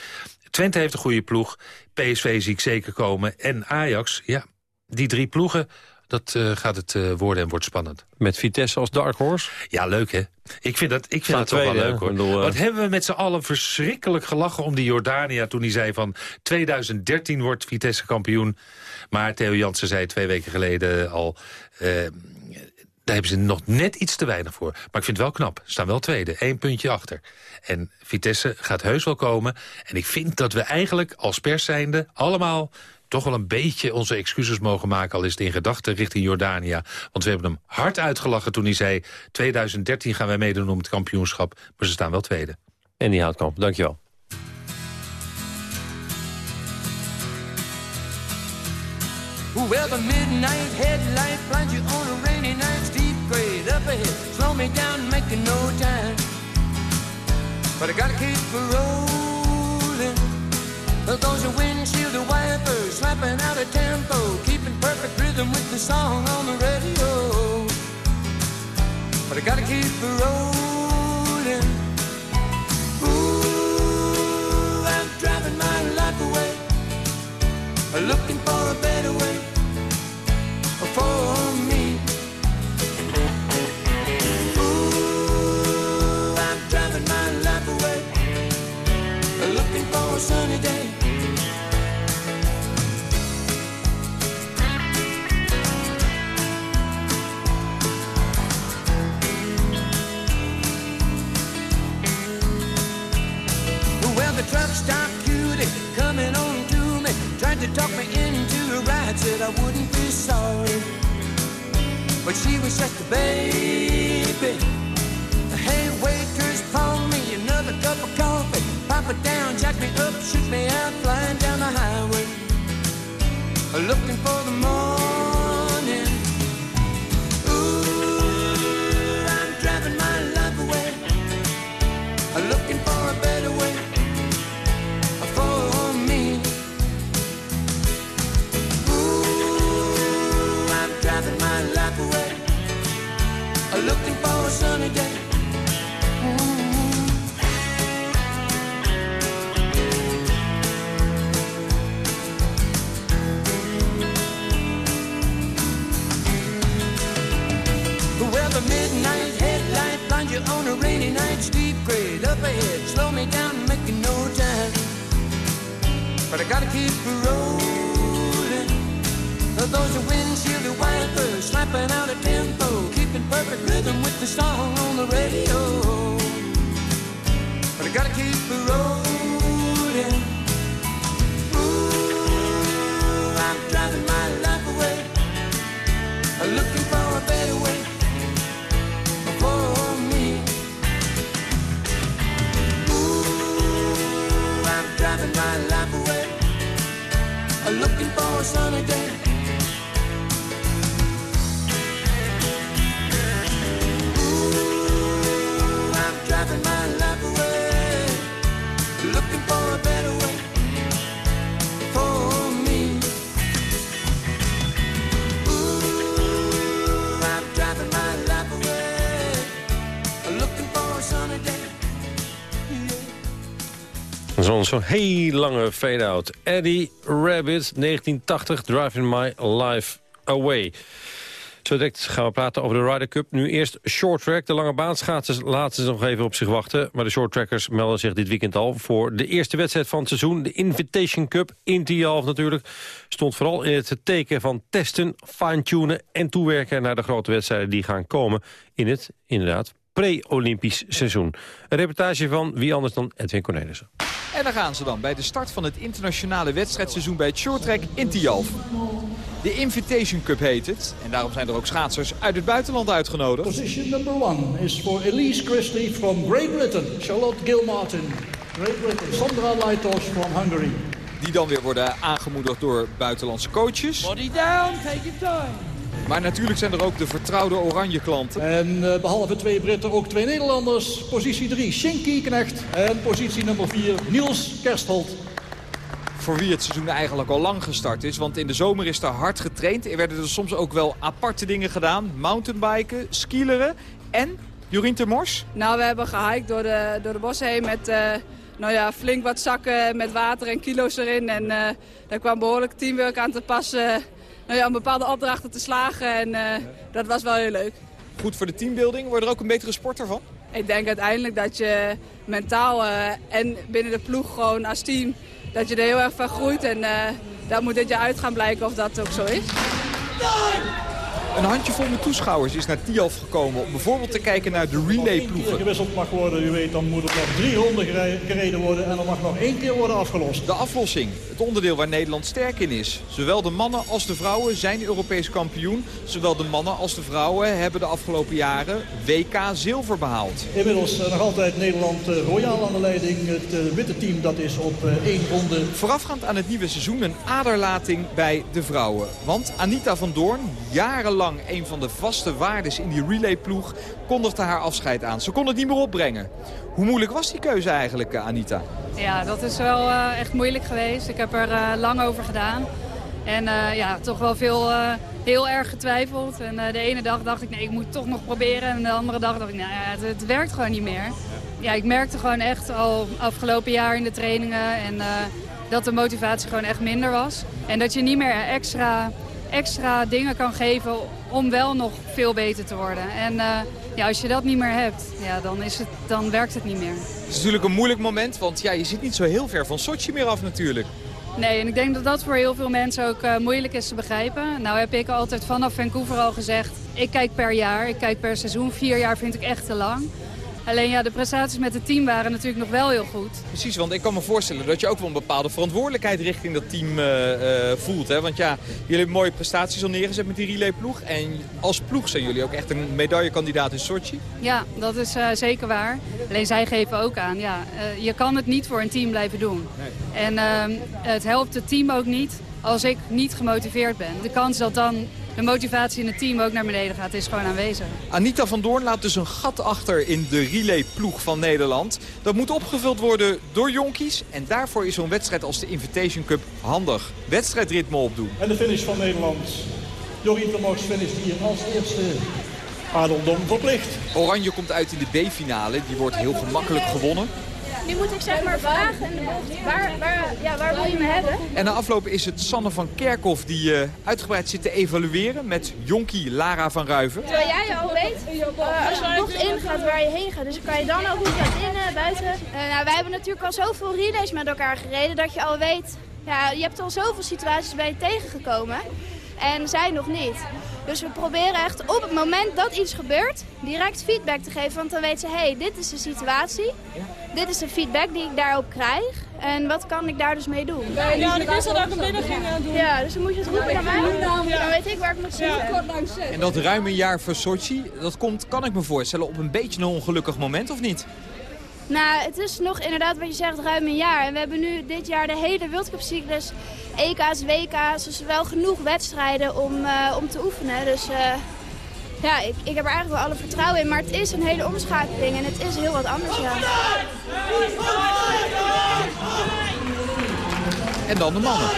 Twente heeft een goede ploeg. PSV zie ik zeker komen. En Ajax, ja, die drie ploegen, dat eh, gaat het eh, worden en wordt spannend. Met Vitesse als dark horse? Ja, leuk hè. Ik vind dat, ik vind dat toch wel leuk hoor. Bedoel, eh, Wat hebben we met z'n allen verschrikkelijk gelachen om die Jordania... toen hij zei van 2013 wordt Vitesse kampioen. Maar Theo Jansen zei twee weken geleden al... daar hebben ze nog net iets te weinig voor. Maar ik vind het wel knap. Ze staan wel tweede. Eén puntje achter. En Vitesse gaat heus wel komen. En ik vind dat we eigenlijk als pers zijnde allemaal toch wel een beetje onze excuses mogen maken... al is het in gedachten richting Jordania. Want we hebben hem hard uitgelachen toen hij zei... 2013 gaan wij meedoen om het kampioenschap. Maar ze staan wel tweede. En die houtkamp, dankjewel. Well, the midnight headlight blinds you on a rainy night. Ahead, slow me down, making no time. But I gotta keep rolling. Those are windshield wipers slapping out a tempo, keeping perfect rhythm with the song on the radio. But I gotta keep rolling. Stop cutie coming on to me, tried to talk me into a ride, said I wouldn't be sorry. But she was just a baby. Hey, waitress, pour me another cup of coffee. Pop it down, jack me up, shoot me out, flying down the highway. Looking for the morning. sunny day. The midnight headlight blind you on a rainy night. Steep grade up ahead, slow me down, making no time. But I gotta keep rolling those windshield wipers slapping out a tempo perfect rhythm with the song on the radio. But I gotta keep rolling. Ooh, I'm driving my life away, looking for a better way for me. Ooh, I'm driving my life away, looking for a sunny day. Zo'n zo'n heel lange fade-out. Eddie Rabbit, 1980, Driving My Life Away. Zo direct gaan we praten over de Ryder Cup. Nu eerst short track. De lange baanschaatsers laten ze nog even op zich wachten. Maar de short trackers melden zich dit weekend al voor de eerste wedstrijd van het seizoen. De Invitation Cup in Tialf natuurlijk. Stond vooral in het teken van testen, fine-tunen en toewerken naar de grote wedstrijden die gaan komen in het, inderdaad, pre-Olympisch seizoen. Een reportage van wie anders dan Edwin Cornelissen. En daar gaan ze dan bij de start van het internationale wedstrijdseizoen bij het shorttrack in Tialf. De Invitation Cup heet het. En daarom zijn er ook schaatsers uit het buitenland uitgenodigd. Position number one is for Elise Christie from Great Britain. Charlotte Gilmartin, Great Britain. Sandra Laitos from Hungary. Die dan weer worden aangemoedigd door buitenlandse coaches. Body down, take your time. Maar natuurlijk zijn er ook de vertrouwde oranje klanten. En uh, behalve twee Britten ook twee Nederlanders. Positie 3 Shinky Knecht. En positie nummer 4 Niels Kerstholt. Voor wie het seizoen eigenlijk al lang gestart is. Want in de zomer is er hard getraind. Er werden er soms ook wel aparte dingen gedaan. Mountainbiken, skileren en Jorien Termors. Nou, we hebben gehiked door de, door de bossen heen met... Uh nou ja, flink wat zakken met water en kilo's erin. En uh, daar kwam behoorlijk teamwork aan te passen. Nou ja, om bepaalde opdrachten te slagen. En uh, dat was wel heel leuk. Goed voor de teambuilding. Word je er ook een betere sporter van? Ik denk uiteindelijk dat je mentaal uh, en binnen de ploeg gewoon als team... dat je er heel erg van groeit. En dat moet dit jaar uit gaan blijken of dat ook zo is. Een handjevol met toeschouwers is naar Tialf gekomen om bijvoorbeeld te kijken naar de relayploegen. gewisseld mag worden, u weet, dan moet er nog drie ronden gereden worden en er mag nog één keer worden afgelost. De aflossing, het onderdeel waar Nederland sterk in is. Zowel de mannen als de vrouwen zijn Europees kampioen. Zowel de mannen als de vrouwen hebben de afgelopen jaren WK zilver behaald. Inmiddels uh, nog altijd Nederland uh, royaal aan de leiding. Het uh, witte team dat is op één ronde. Voorafgaand aan het nieuwe seizoen een aderlating bij de vrouwen. Want Anita van Doorn, jarenlang een van de vaste waardes in die relayploeg, kondigde haar afscheid aan. Ze kon het niet meer opbrengen. Hoe moeilijk was die keuze eigenlijk, Anita? Ja, dat is wel uh, echt moeilijk geweest. Ik heb er uh, lang over gedaan. En ja, toch wel veel, heel erg getwijfeld. En de ene dag dacht ik, nee, ik moet toch nog proberen. En de andere dag dacht ik, nou ja, het, het werkt gewoon niet meer. Ja, ik merkte gewoon echt al afgelopen jaar in de trainingen... En, dat de motivatie gewoon echt minder was. En dat je niet meer extra extra dingen kan geven om wel nog veel beter te worden. En uh, ja, als je dat niet meer hebt, ja, dan, is het, dan werkt het niet meer. Het is natuurlijk een moeilijk moment, want ja, je zit niet zo heel ver van Sochi meer af natuurlijk. Nee, en ik denk dat dat voor heel veel mensen ook uh, moeilijk is te begrijpen. Nou heb ik altijd vanaf Vancouver al gezegd, ik kijk per jaar, ik kijk per seizoen. Vier jaar vind ik echt te lang. Alleen ja, de prestaties met het team waren natuurlijk nog wel heel goed. Precies, want ik kan me voorstellen dat je ook wel een bepaalde verantwoordelijkheid richting dat team uh, uh, voelt. Hè? Want ja, jullie hebben mooie prestaties al neergezet met die relayploeg. En als ploeg zijn jullie ook echt een medaillekandidaat in Sochi. Ja, dat is uh, zeker waar. Alleen zij geven ook aan, ja, je kan het niet voor een team blijven doen. Nee. En ehm, het helpt het team ook niet als ik niet gemotiveerd ben. De kans dat dan de motivatie in het team ook naar beneden gaat, is gewoon aanwezig. Anita van Doorn laat dus een gat achter in de relayploeg van Nederland. Dat moet opgevuld worden door jonkies. En daarvoor is zo'n wedstrijd als de Invitation Cup handig. Wedstrijdritme opdoen. En de finish van Nederland. Jorien Vermogs finisht hier als eerste adeldom verplicht. Oranje komt uit in de B-finale. Die wordt heel gemakkelijk gewonnen. Nu moet ik zeg maar vragen in de bocht, waar, waar, ja, waar wil je me hebben? En na afloop is het Sanne van Kerkhoff die uh, uitgebreid zit te evalueren met jonkie Lara van Ruiven. Terwijl jij al weet, uh, als je bocht ingaat waar je heen gaat. Dus kan je dan al goed naar binnen, buiten. Uh, nou, wij hebben natuurlijk al zoveel relays met elkaar gereden dat je al weet... Ja, je hebt al zoveel situaties bij je tegengekomen en zij nog niet. Dus we proberen echt op het moment dat iets gebeurt, direct feedback te geven. Want dan weet ze, hé, hey, dit is de situatie. Dit is de feedback die ik daarop krijg. En wat kan ik daar dus mee doen? Ja, ja ik wist al dat ik hem binnen ging doen. Ja, dus dan moet je het roepen naar mij. Dan weet ik waar ik moet zitten. En dat ruim een jaar voor Sochi, dat komt, kan ik me voorstellen, op een beetje een ongelukkig moment, of niet? Nou, het is nog inderdaad wat je zegt ruim een jaar. En we hebben nu dit jaar de hele World Cup cyclus, EK's, WK's, dus wel genoeg wedstrijden om, uh, om te oefenen. Dus uh, ja, ik, ik heb er eigenlijk wel alle vertrouwen in. Maar het is een hele omschakeling en het is heel wat anders, ja. En dan de mannen.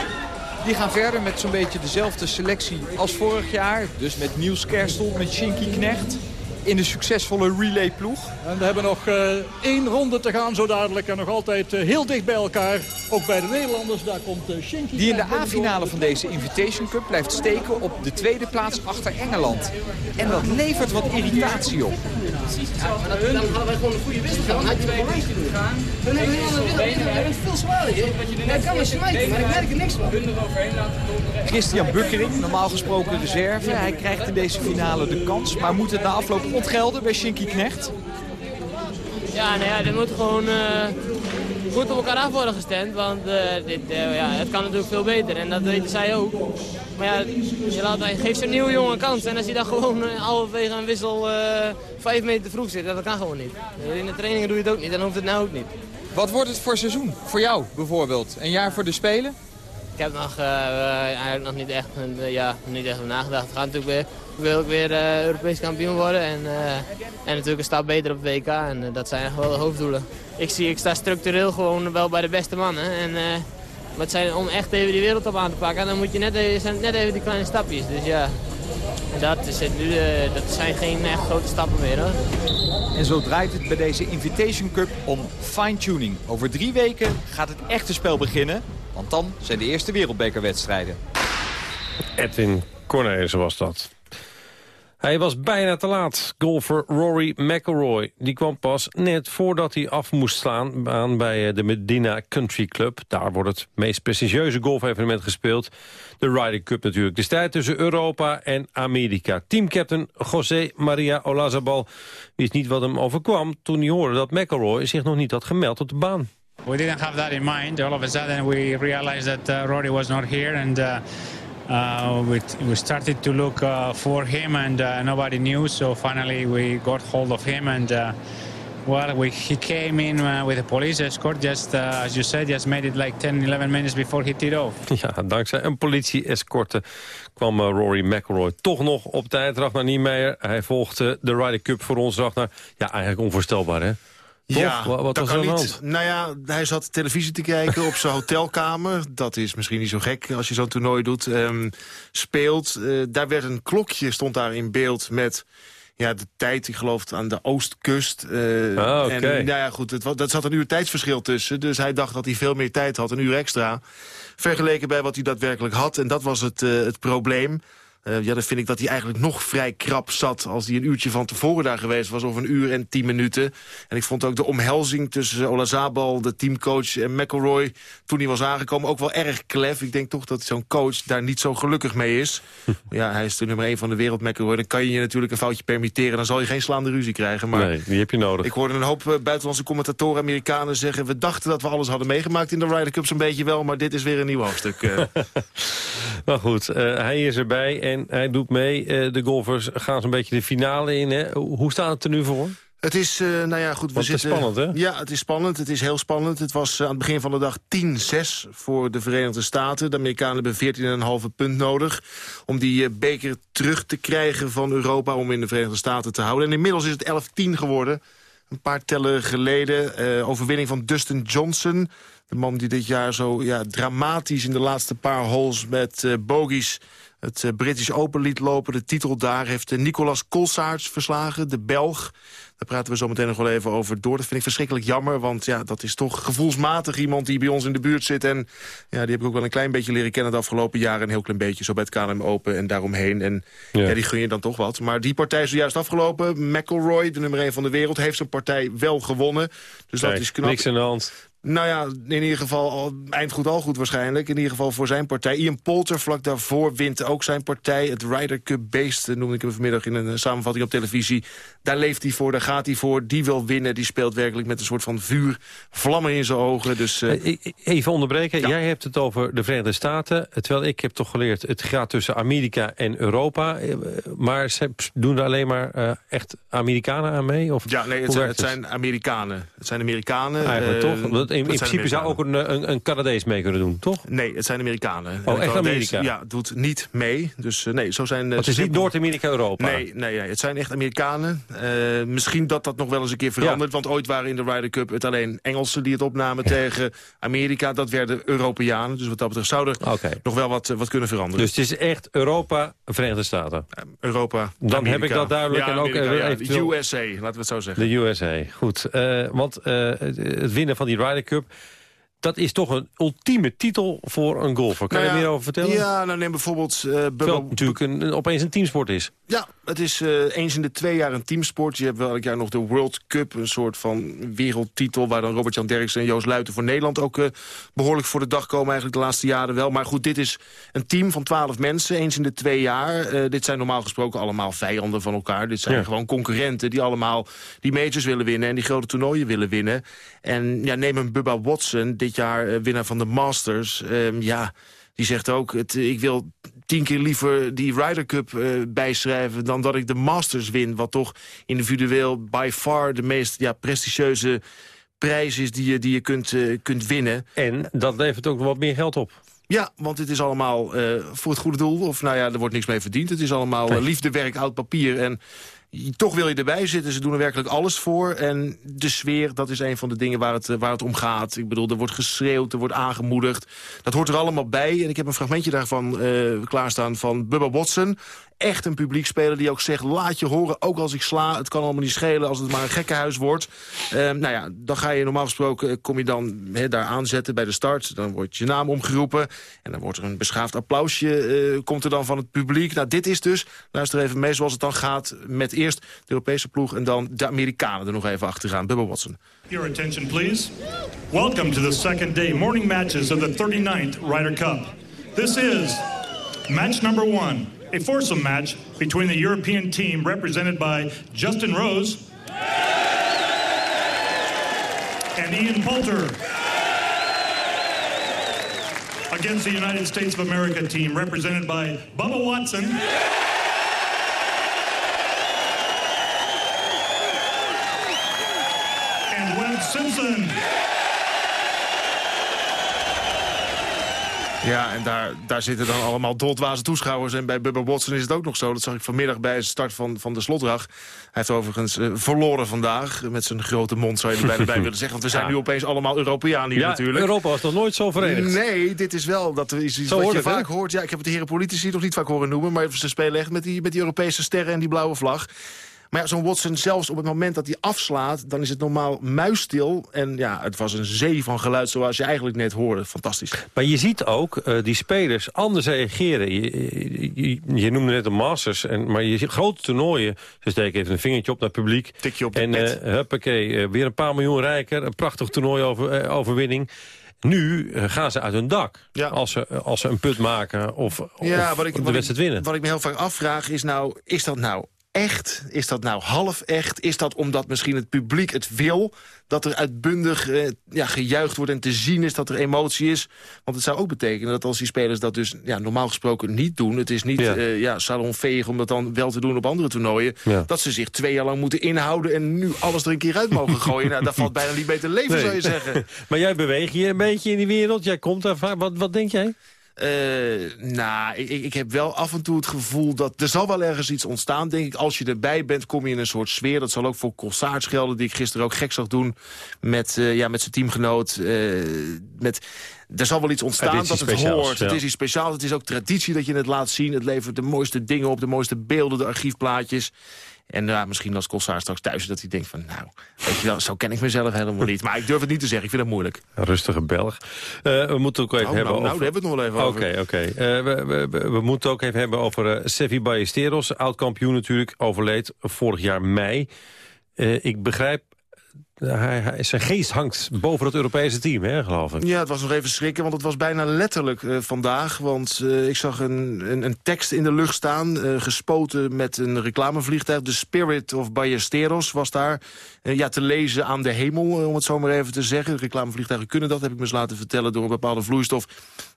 Die gaan verder met zo'n beetje dezelfde selectie als vorig jaar. Dus met Niels Kerstel, met Shinky Knecht in de succesvolle relayploeg. En we hebben nog uh, één ronde te gaan zo dadelijk. En nog altijd uh, heel dicht bij elkaar. Ook bij de Nederlanders. Daar komt uh, Shinky. Die in de A-finale van deze Invitation Cup blijft steken op de tweede plaats achter Engeland. En dat levert wat irritatie op. dan hadden wij gewoon een goede wissel gedaan. Dan had je twee lijstje doen. Hebben een wissel. Je bent veel zwaarder. Je kan me smijten, maar ik merk er niks van. Christian Bukkering, normaal gesproken reserve. Hij krijgt in deze finale de kans. Maar moet het na afloop ontgelden bij Shinky Knecht? Ja, nou ja, dit moet gewoon uh, goed op elkaar af worden gestemd. Want uh, dit, uh, ja, het kan natuurlijk veel beter en dat weten zij ook. Maar ja, je, laat, je geeft zo'n nieuwe jongen een kans. En als hij dan gewoon halverwege een wissel vijf meter te vroeg zit, dat kan gewoon niet. In de trainingen doe je het ook niet, dan hoeft het nou ook niet. Wat wordt het voor seizoen? Voor jou bijvoorbeeld? Een jaar voor de Spelen? Ik heb nog, eigenlijk nog niet echt, ja, niet echt nagedacht. Het gaat natuurlijk weer wil ik weer uh, Europees kampioen worden. En, uh, en natuurlijk een stap beter op WK. En uh, dat zijn echt wel de hoofddoelen. Ik, zie, ik sta structureel gewoon wel bij de beste mannen. En, maar zijn om echt even die wereldtop aan te pakken, dan moet je net even, zijn net even die kleine stapjes. Dus ja, dat, is het nu, dat zijn geen echt grote stappen meer hoor. En zo draait het bij deze Invitation Cup om fine-tuning. Over drie weken gaat het echte spel beginnen. Want dan zijn de eerste wereldbekerwedstrijden. Edwin Cornelissen was dat. Hij was bijna te laat. Golfer Rory McIlroy die kwam pas net voordat hij af moest slaan aan bij eh, de Medina Country Club. Daar wordt het meest prestigieuze golfevenement gespeeld. De Ryder Cup natuurlijk. De strijd tussen Europa en Amerika. Teamcaptain José Maria Olazabal wist niet wat hem overkwam... toen hij hoorde dat McIlroy zich nog niet had gemeld op de baan. We didn't have that in mind. All of a sudden we realized that uh, Rory was not here and... Uh... Uh, we, we started to look uh, for him and uh, nobody knew. So finally we got hold of him and uh, well, we, he came in with a police escort. Just as you said, just made it like 10, 11 minutes before he teed off. Ja, dankzij een politie-escorte kwam Rory McIlroy toch nog op tijd. Ragnar Niemeyer, hij volgde de Ryder Cup voor ons. Ragnar, ja, eigenlijk onvoorstelbaar hè? Ja, Wat dat was kan er niet. Nou ja, hij zat televisie te kijken op zijn hotelkamer. Dat is misschien niet zo gek als je zo'n toernooi doet. Ehm, speelt. Eh, daar werd een klokje, stond daar in beeld met... Ja, de tijd, ik geloof, aan de oostkust. Eh, Ah, oké. En nou ja, goed, het, dat zat een uur tijdsverschil tussen. Dus hij dacht dat hij veel meer tijd had, een uur extra. Vergeleken bij wat hij daadwerkelijk had. En dat was het, eh, het probleem. Eh, ja, dan vind ik dat hij eigenlijk nog vrij krap zat... als hij een uurtje van tevoren daar geweest was, of een uur en tien minuten. En ik vond ook de omhelzing tussen Olazabal, de teamcoach en McElroy... toen hij was aangekomen, ook wel erg klef. Ik denk toch dat zo'n coach daar niet zo gelukkig mee is. ja, hij is de nummer één van de wereld, McElroy. Dan kan je je natuurlijk een foutje permitteren. Dan zal je geen slaande ruzie krijgen. Maar Nee, die heb je nodig. ik hoorde een hoop eh, buitenlandse commentatoren, Amerikanen zeggen... we dachten dat we alles hadden meegemaakt in de Ryder Cup zo'n beetje wel... maar dit is weer een nieuw hoofdstuk. eh. Maar goed, hij is erbij en hij doet mee. Eh, de golfers gaan zo'n beetje de finale in. Hè? Hoe staat het er nu voor? Het is, eh, nou ja, goed, we Want het is zitten... spannend, hè? Ja, het is spannend. Het is heel spannend. Het was eh, aan het begin van de dag 10-6 voor de Verenigde Staten. De Amerikanen hebben 14,5 punt nodig... om die beker terug te krijgen van Europa... om in de Verenigde Staten te houden. En inmiddels is het 11-10 geworden. Een paar tellen geleden. overwinning van Dustin Johnson. De man die dit jaar zo ja, dramatisch in de laatste paar holes met bogies het uh, British Open liet lopen. De titel daar heeft uh, Nicolas Kolsaerts verslagen, de Belg. Daar praten we zo meteen nog wel even over door. Dat vind ik verschrikkelijk jammer, want ja, dat is toch gevoelsmatig iemand die bij ons in de buurt zit. En ja, die heb ik ook wel een klein beetje leren kennen de afgelopen jaren. Een heel klein beetje, zo bij het KLM Open en daaromheen. En ja. ja. die gun je dan toch wat. Maar die partij is zojuist afgelopen. McElroy, de nummer 1 van de wereld, heeft zijn partij wel gewonnen. Dus Kijk, dat is knap. Niks aan de hand. Nou ja, in ieder geval al, eind goed al goed waarschijnlijk. In ieder geval voor zijn partij. Ian Polter vlak daarvoor wint ook zijn partij. Het Ryder Cup Beest noemde ik hem vanmiddag in een samenvatting op televisie. Daar leeft hij voor, daar gaat hij voor. Die wil winnen, die speelt werkelijk met een soort van vuur. Vlammen in zijn ogen. Dus, uh... Even onderbreken, ja. jij hebt het over de Verenigde Staten. Terwijl ik heb toch geleerd, het gaat tussen Amerika en Europa. Maar ze doen er alleen maar uh, echt Amerikanen aan mee? Of ja, nee, het, zijn, het zijn, Amerikanen. Het zijn Amerikanen. Eigenlijk uh, toch? In, in principe zou ook een, een, een Canadees mee kunnen doen, toch? Nee, het zijn Amerikanen. Oh, echt Amerika? Ja, doet niet mee. Dus uh, nee, zo zijn... Uh, het is niet Noord-Amerika-Europa? Nee, nee, nee, het zijn echt Amerikanen. Uh, misschien dat dat nog wel eens een keer verandert. Ja. Want ooit waren in de Ryder Cup het alleen Engelsen die het opnamen tegen Amerika. Dat werden Europeanen. Dus wat dat betreft zou er okay. nog wel wat, wat kunnen veranderen. Dus het is echt Europa, Verenigde Staten? Europa, Dan Amerika. heb ik dat duidelijk. Ja, en ook Amerika, ja. USA, laten we het zo zeggen. De USA, goed. want het winnen van die Ryder Cup dat is toch een ultieme titel voor een golfer. Kan nou je er meer over vertellen? Ja, nou neem bijvoorbeeld... Uh, Terwijl natuurlijk een, een, opeens een teamsport is. Ja, het is uh, eens in de twee jaar een teamsport. Je hebt wel elk jaar nog de World Cup, een soort van wereldtitel... waar dan Robert-Jan Derksen en Joost Luiten voor Nederland ook uh, behoorlijk voor de dag komen. Eigenlijk de laatste jaren wel. Maar goed, dit is een team van twaalf mensen, eens in de twee jaar. dit zijn normaal gesproken allemaal vijanden van elkaar. Dit zijn ja. gewoon concurrenten die allemaal die majors willen winnen... en die grote toernooien willen winnen. En ja, neem een Bubba Watson, dit jaar winnaar van de Masters. Um, ja, die zegt ook, het, ik wil tien keer liever die Ryder Cup uh, bijschrijven... dan dat ik de Masters win, wat toch individueel by far de meest ja, prestigieuze prijs is die je, die je kunt, uh, kunt winnen. En dat levert ook wat meer geld op. Ja, want het is allemaal uh, voor het goede doel. Of nou ja, er wordt niks mee verdiend. Het is allemaal nee. liefdewerk, oud papier. En toch wil je erbij zitten. Ze doen er werkelijk alles voor. En de sfeer, dat is een van de dingen waar het, waar het om gaat. Ik bedoel, er wordt geschreeuwd, er wordt aangemoedigd. Dat hoort er allemaal bij. En ik heb een fragmentje daarvan uh, klaarstaan van Bubba Watson. Echt een publiekspeler die ook zegt, laat je horen, ook als ik sla. Het kan allemaal niet schelen als het maar een gekkenhuis wordt. Uh, nou ja, dan ga je normaal gesproken, kom je dan daar aanzetten bij de start. Dan wordt je naam omgeroepen. En dan wordt er een beschaafd applausje, komt er dan van het publiek. Nou, dit is dus, luister even mee zoals het dan gaat met eerst de Europese ploeg en dan de Amerikanen er nog even achteraan. Bubba Watson. Your attention, please. Welcome to the second day morning matches of the 39th Ryder Cup. This is match number one, a foursome match between the European team represented by Justin Rose and Ian Poulter against the United States of America team represented by Bubba Watson Simpson. Ja, en daar, daar zitten dan allemaal doldwaze toeschouwers. En bij Bubba Watson is het ook nog zo. Dat zag ik vanmiddag bij de start van, van de slotdag. Hij heeft overigens uh, verloren vandaag. Met zijn grote mond zou je er bijna bij willen zeggen. Want we zijn ja. nu opeens allemaal Europeanen hier ja, natuurlijk. Europa was nog nooit zo verenigd. Nee, dit is wel dat is iets zo wat je het, vaak hoort. Ja, ik heb het de heren politici nog niet vaak horen noemen. Maar ze spelen echt met die, met die Europese sterren en die blauwe vlag. Maar ja, zo'n Watson, zelfs op het moment dat hij afslaat... dan is het normaal muisstil. En ja, het was een zee van geluid zoals je eigenlijk net hoorde. Fantastisch. Maar je ziet ook uh, die spelers anders reageren. Je, je, je noemde net de Masters. En, maar je ziet grote toernooien. Ze steken even een vingertje op naar het publiek. Tikje op de En uh, huppakee, uh, weer een paar miljoen rijker. Een prachtig toernooi over, overwinning. Nu gaan ze uit hun dak. Ja. Als, ze, als ze een put maken of, ja, of wat ik, de wedstrijd winnen. Wat ik me heel vaak afvraag is nou... is dat nou echt? Is dat nou half echt? Is dat omdat misschien het publiek het wil? Dat er uitbundig eh, ja, gejuicht wordt en te zien is dat er emotie is? Want het zou ook betekenen dat als die spelers dat dus ja, normaal gesproken niet doen... het is niet Ja. ja. ja, salonveeg om dat dan wel te doen op andere toernooien... Ja. dat ze zich twee jaar lang moeten inhouden... en nu alles er een keer uit mogen gooien. nou, daar valt bijna niet mee te leven, Nee. zou je zeggen. maar jij beweegt je een beetje in die wereld. Jij komt daar vaak. Wat, wat denk jij? Uh, nou, ik, ik, heb wel af en toe het gevoel dat... er zal wel ergens iets ontstaan, denk ik. Als je erbij bent, kom je in een soort sfeer. Dat zal ook voor Colsaerts gelden, die ik gisteren ook gek zag doen... met, uh, ja, met zijn teamgenoot. Uh, met, er zal wel iets ontstaan dat het hoort. Ja. Het is iets speciaals. Het is ook traditie dat je het laat zien. Het levert de mooiste dingen op, de mooiste beelden, de archiefplaatjes. En uh, misschien als Colsaar straks thuis dat hij denkt van... nou, weet je wel, zo ken ik mezelf helemaal niet. Maar ik durf het niet te zeggen, ik vind het moeilijk. Rustige Belg. Uh, we moeten ook even nou, hebben nou, over... Nou, daar hebben we het nog wel even over. Oké, oké. Okay. Uh, we, we, we, moeten ook even hebben over uh, Sevi Ballesteros. Oud-kampioen natuurlijk, overleed vorig jaar mei. ik begrijp hij, hij, zijn geest hangt boven het Europese team, hè, geloof ik. Ja, het was nog even schrikken, want het was bijna letterlijk uh, vandaag. Want uh, ik zag een, een, een, tekst in de lucht staan, uh, gespoten met een reclamevliegtuig. The Spirit of Ballesteros was daar ja, te lezen aan de hemel, om het zo maar even te zeggen. Reclamevliegtuigen kunnen dat, heb ik me eens laten vertellen... door een bepaalde vloeistof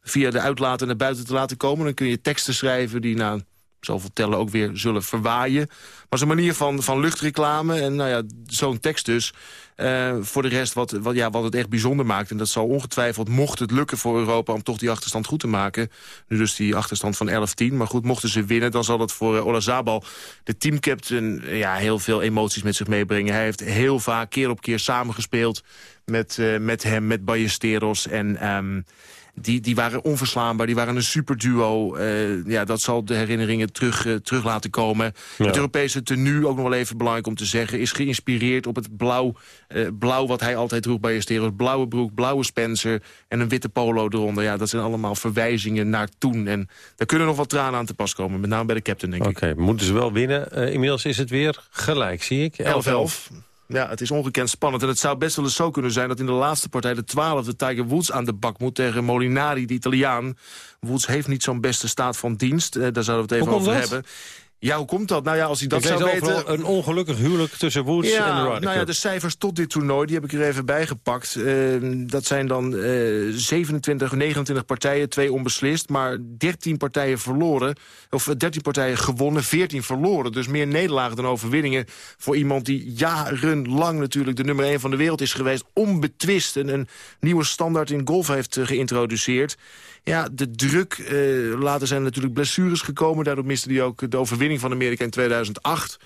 via de uitlaten naar buiten te laten komen. Dan kun je teksten schrijven die na zal vertellen ook weer zullen verwaaien. Maar zo'n manier van, van luchtreclame en nou ja, zo'n tekst dus. Uh, voor de rest wat, wat, ja, wat het echt bijzonder maakt. En dat zal ongetwijfeld, mocht het lukken voor Europa... om toch die achterstand goed te maken. Nu dus die achterstand van 11-10. Maar goed, mochten ze winnen, dan zal dat voor uh, Olazabal... de teamcaptain ja, heel veel emoties met zich meebrengen. Hij heeft heel vaak keer op keer samengespeeld met, met hem, met Ballesteros. En... Um, die, die waren onverslaanbaar, die waren een superduo. Uh, ja, dat zal de herinneringen terug, uh, terug laten komen. Ja. Het Europese tenue, ook nog wel even belangrijk om te zeggen... is geïnspireerd op het blauw, uh, blauw wat hij altijd droeg bij Esteros. Blauwe broek, blauwe Spencer en een witte polo eronder. Ja, dat zijn allemaal verwijzingen naar toen. En daar kunnen nog wat tranen aan te pas komen. Met name bij de captain, denk ik. Oké, moeten ze wel winnen. inmiddels is het weer gelijk, zie ik. 11-11. Ja, het is ongekend spannend. En het zou best wel eens zo kunnen zijn dat in de laatste partij... de twaalfde Tiger Woods aan de bak moet tegen Molinari, de Italiaan. Woods heeft niet zo'n beste staat van dienst. Uh, daar zouden we het even over dat? hebben. Ja, hoe komt dat? Nou ja, als hij dat ik zou weten... een ongelukkig huwelijk tussen Woods ja, en de Ryder Nou ja, de cijfers tot dit toernooi, die heb ik er even bijgepakt. Uh, dat zijn dan uh, 27, 29 partijen, twee onbeslist. Maar 13 partijen verloren, of 13 partijen gewonnen, 14 verloren. Dus meer nederlagen dan overwinningen voor iemand die jarenlang natuurlijk de nummer 1 van de wereld is geweest. Onbetwist en een nieuwe standaard in golf heeft uh, geïntroduceerd. Ja, de druk. Uh, later zijn natuurlijk blessures gekomen. Daardoor miste hij ook de overwinning van Amerika in 2008.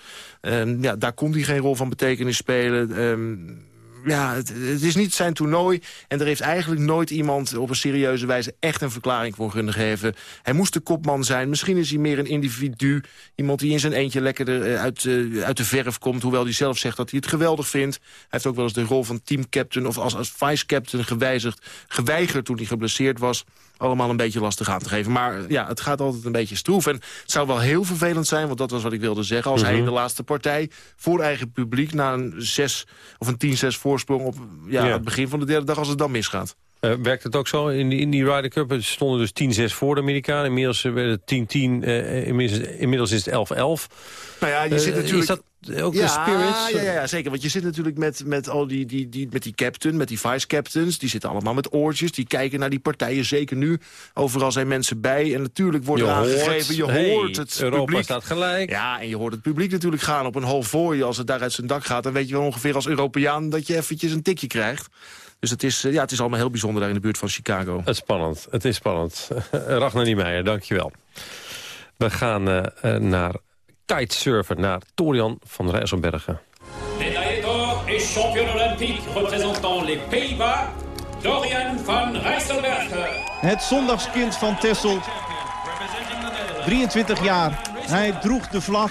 Um, ja, daar kon hij geen rol van betekenis spelen. Um, ja, het, is niet zijn toernooi. En er heeft eigenlijk nooit iemand op een serieuze wijze echt een verklaring voor kunnen geven. Hij moest de kopman zijn. Misschien is hij meer een individu. Iemand die in zijn eentje lekker er, uit, uh, uit de verf komt. Hoewel hij zelf zegt dat hij het geweldig vindt. Hij heeft ook wel eens de rol van teamcaptain of als, als vice-captain gewijzigd. Geweigerd toen hij geblesseerd was allemaal een beetje lastig aan te geven. Maar ja, het gaat altijd een beetje stroef. En het zou wel heel vervelend zijn, want dat was wat ik wilde zeggen... als mm -hmm. hij in de laatste partij voor eigen publiek... na een 6 of een 10-6 voorsprong op ja, ja. het begin van de derde dag... als het dan misgaat. Uh, werkt het ook zo in die, in die Ryder Cup? Stonden dus 10-6 voor de Amerikanen. Inmiddels werd het 10-10. Uh, inmiddels, inmiddels is het 11-11. Nou ja, je uh, zit natuurlijk... Is dat ook ja, de spirits? Ja, ja, ja, zeker. Want je zit natuurlijk met, met al die, die, die, met die captain, met die vice-captains. Die zitten allemaal met oortjes. Die kijken naar die partijen, zeker nu. Overal zijn mensen bij. En natuurlijk wordt je er aangegeven, je hey, hoort het Europa publiek. staat gelijk. Ja, en je hoort het publiek natuurlijk gaan op een hol voor je. Als het daar uit zijn dak gaat, dan weet je wel ongeveer als Europeaan... dat je eventjes een tikje krijgt. Dus het is, ja, het is allemaal heel bijzonder daar in de buurt van Chicago. Het is spannend, het is spannend. Ragnar Niemeyer, dankjewel. We gaan uh, naar kitesurfen, naar Torian van Rijsselbergen. Médaillé d'or et champion olympique représentant les Pays-Bas, Dorian van Rijsselbergen. Het zondagskind van Tessel, 23 jaar. Hij droeg de vlag,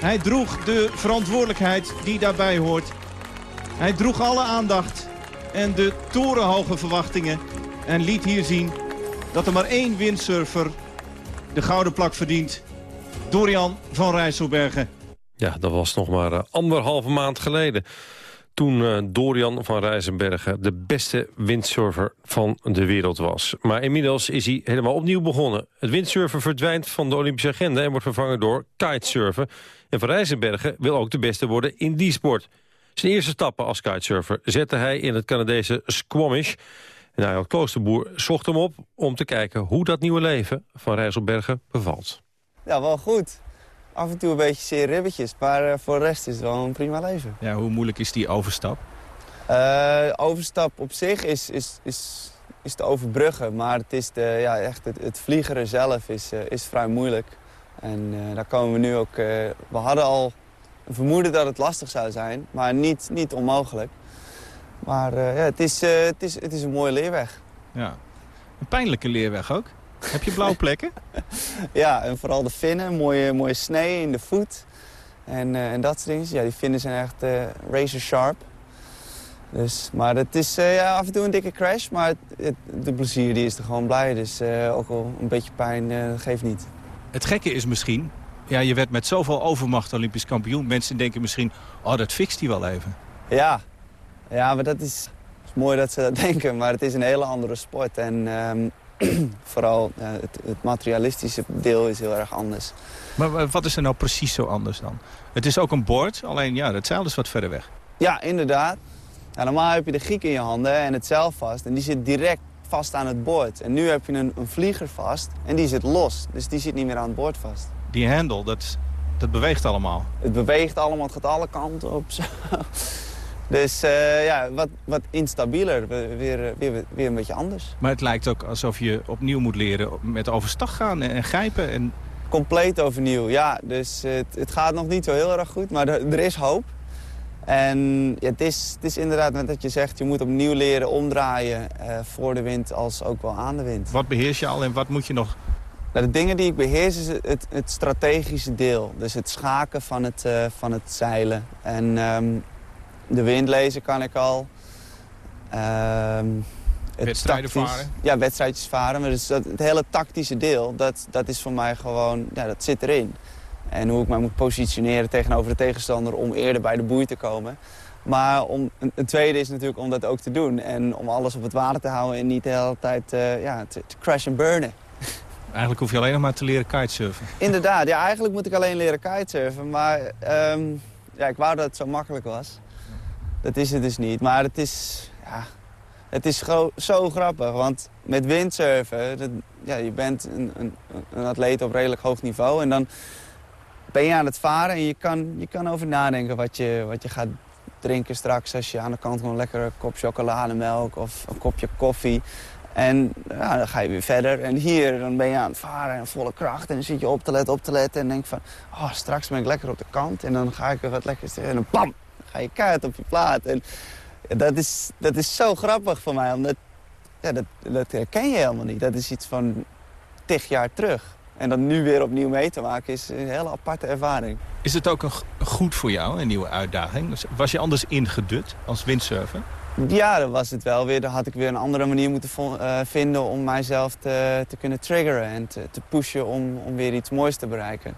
hij droeg de verantwoordelijkheid die daarbij hoort. Hij droeg alle aandacht en de torenhoge verwachtingen. En liet hier zien dat er maar één windsurfer de gouden plak verdient. Dorian van Rijsselbergen. Ja, dat was nog maar uh, anderhalve maand geleden. Toen uh, Dorian van Rijsselbergen de beste windsurfer van de wereld was. Maar inmiddels is hij helemaal opnieuw begonnen. Het windsurfen verdwijnt van de Olympische agenda en wordt vervangen door kitesurfen. En van Rijsselbergen wil ook de beste worden in die sport. Zijn eerste stappen als kitesurfer zette hij in het Canadese Squamish. En Kloosterboer zocht hem op om te kijken hoe dat nieuwe leven van Rijsselbergen bevalt. Ja, wel goed. Af en toe een beetje zeer ribbetjes, maar uh, voor de rest is het wel een prima leven. Ja, hoe moeilijk is die overstap? Uh, overstap op zich is, is, is is te overbruggen. Maar het, is de, ja, echt het, het vliegeren zelf is, uh, is vrij moeilijk. En uh, daar komen we nu ook... Uh, we hadden al vermoeden dat het lastig zou zijn, maar niet, niet onmogelijk. Maar ja, het, is, het, is, het is een mooie leerweg. Ja, een pijnlijke leerweg ook. Heb je blauwe plekken? ja, en vooral de vinnen, mooie, mooie snee in de voet. En, en dat soort dingen. Ja, die vinnen zijn echt razor sharp. Dus, maar het is ja, af en toe een dikke crash, maar het, het, de plezier die is er gewoon blij. Dus ook al een beetje pijn, geeft niet. Het gekke is misschien, ja, je werd met zoveel overmacht Olympisch kampioen. Mensen denken misschien, oh dat fixt hij wel even. Ja, ja maar dat is, is mooi dat ze dat denken. Maar het is een hele andere sport. En um, vooral het, het materialistische deel is heel erg anders. Maar wat is er nou precies zo anders dan? Het is ook een bord, alleen ja, het zeil is wat verder weg. Ja, inderdaad. Nou, normaal heb je de giek in je handen en het zeil vast. En die zit direct vast aan het boord. En nu heb je een, een, vlieger vast en die zit los. Dus die zit niet meer aan het boord vast. Die hendel, dat, dat beweegt allemaal? Het beweegt allemaal, het gaat alle kanten op. Zo. Dus uh, ja, wat, wat instabieler, weer, weer, weer een beetje anders. Maar het lijkt ook alsof je opnieuw moet leren met overstag gaan en, en grijpen. En... Compleet overnieuw, ja. Dus het, het gaat nog niet zo heel erg goed, maar er, er is hoop. En ja, het, is, het is inderdaad net wat je zegt, je moet opnieuw leren omdraaien uh, voor de wind als ook wel aan de wind. Wat beheers je al en wat moet je nog? Nou, de dingen die ik beheers is het, het strategische deel. Dus het schaken van het, uh, van het zeilen. En um, de wind lezen kan ik al. Um, het wedstrijden tactisch, varen? Ja, wedstrijdjes varen. Maar dus dat, het hele tactische deel, dat, dat is voor mij gewoon, ja, dat zit erin. En hoe ik mij moet positioneren tegenover de tegenstander om eerder bij de boei te komen. Maar om, een, tweede is natuurlijk om dat ook te doen. En om alles op het water te houden en niet de hele tijd uh, ja, te, te crash en burnen. Eigenlijk hoef je alleen nog maar te leren kitesurfen. Inderdaad, ja, eigenlijk moet ik alleen leren kitesurfen. Maar um, ja, ik wou dat het zo makkelijk was. Dat is het dus niet. Maar het is, ja, het is zo grappig. Want met windsurfen, dat, ja, je bent een, een, een atleet op redelijk hoog niveau. En dan ben je aan het varen en je kan, je kan over nadenken wat je, wat je gaat drinken straks... als je aan de kant gewoon lekker een kop chocolademelk of een kopje koffie. En ja, dan ga je weer verder. En hier dan ben je aan het varen en volle kracht. En dan zit je op te letten, op te letten. En denk van, oh, straks ben ik lekker op de kant. En dan ga ik er wat lekkers En dan dan ga je kaart op je plaat. En dat is, dat is zo grappig voor mij. Omdat ja, dat, dat herken je helemaal niet. Dat is iets van tig jaar terug. En dat nu weer opnieuw mee te maken is een hele aparte ervaring. Is het ook een, goed voor jou, een nieuwe uitdaging? Was je anders ingedut als windsurfer? Ja, dat was het wel weer. Dan had ik weer een andere manier moeten uh, vinden om mijzelf te, te kunnen triggeren. En te, te, pushen om, om weer iets moois te bereiken.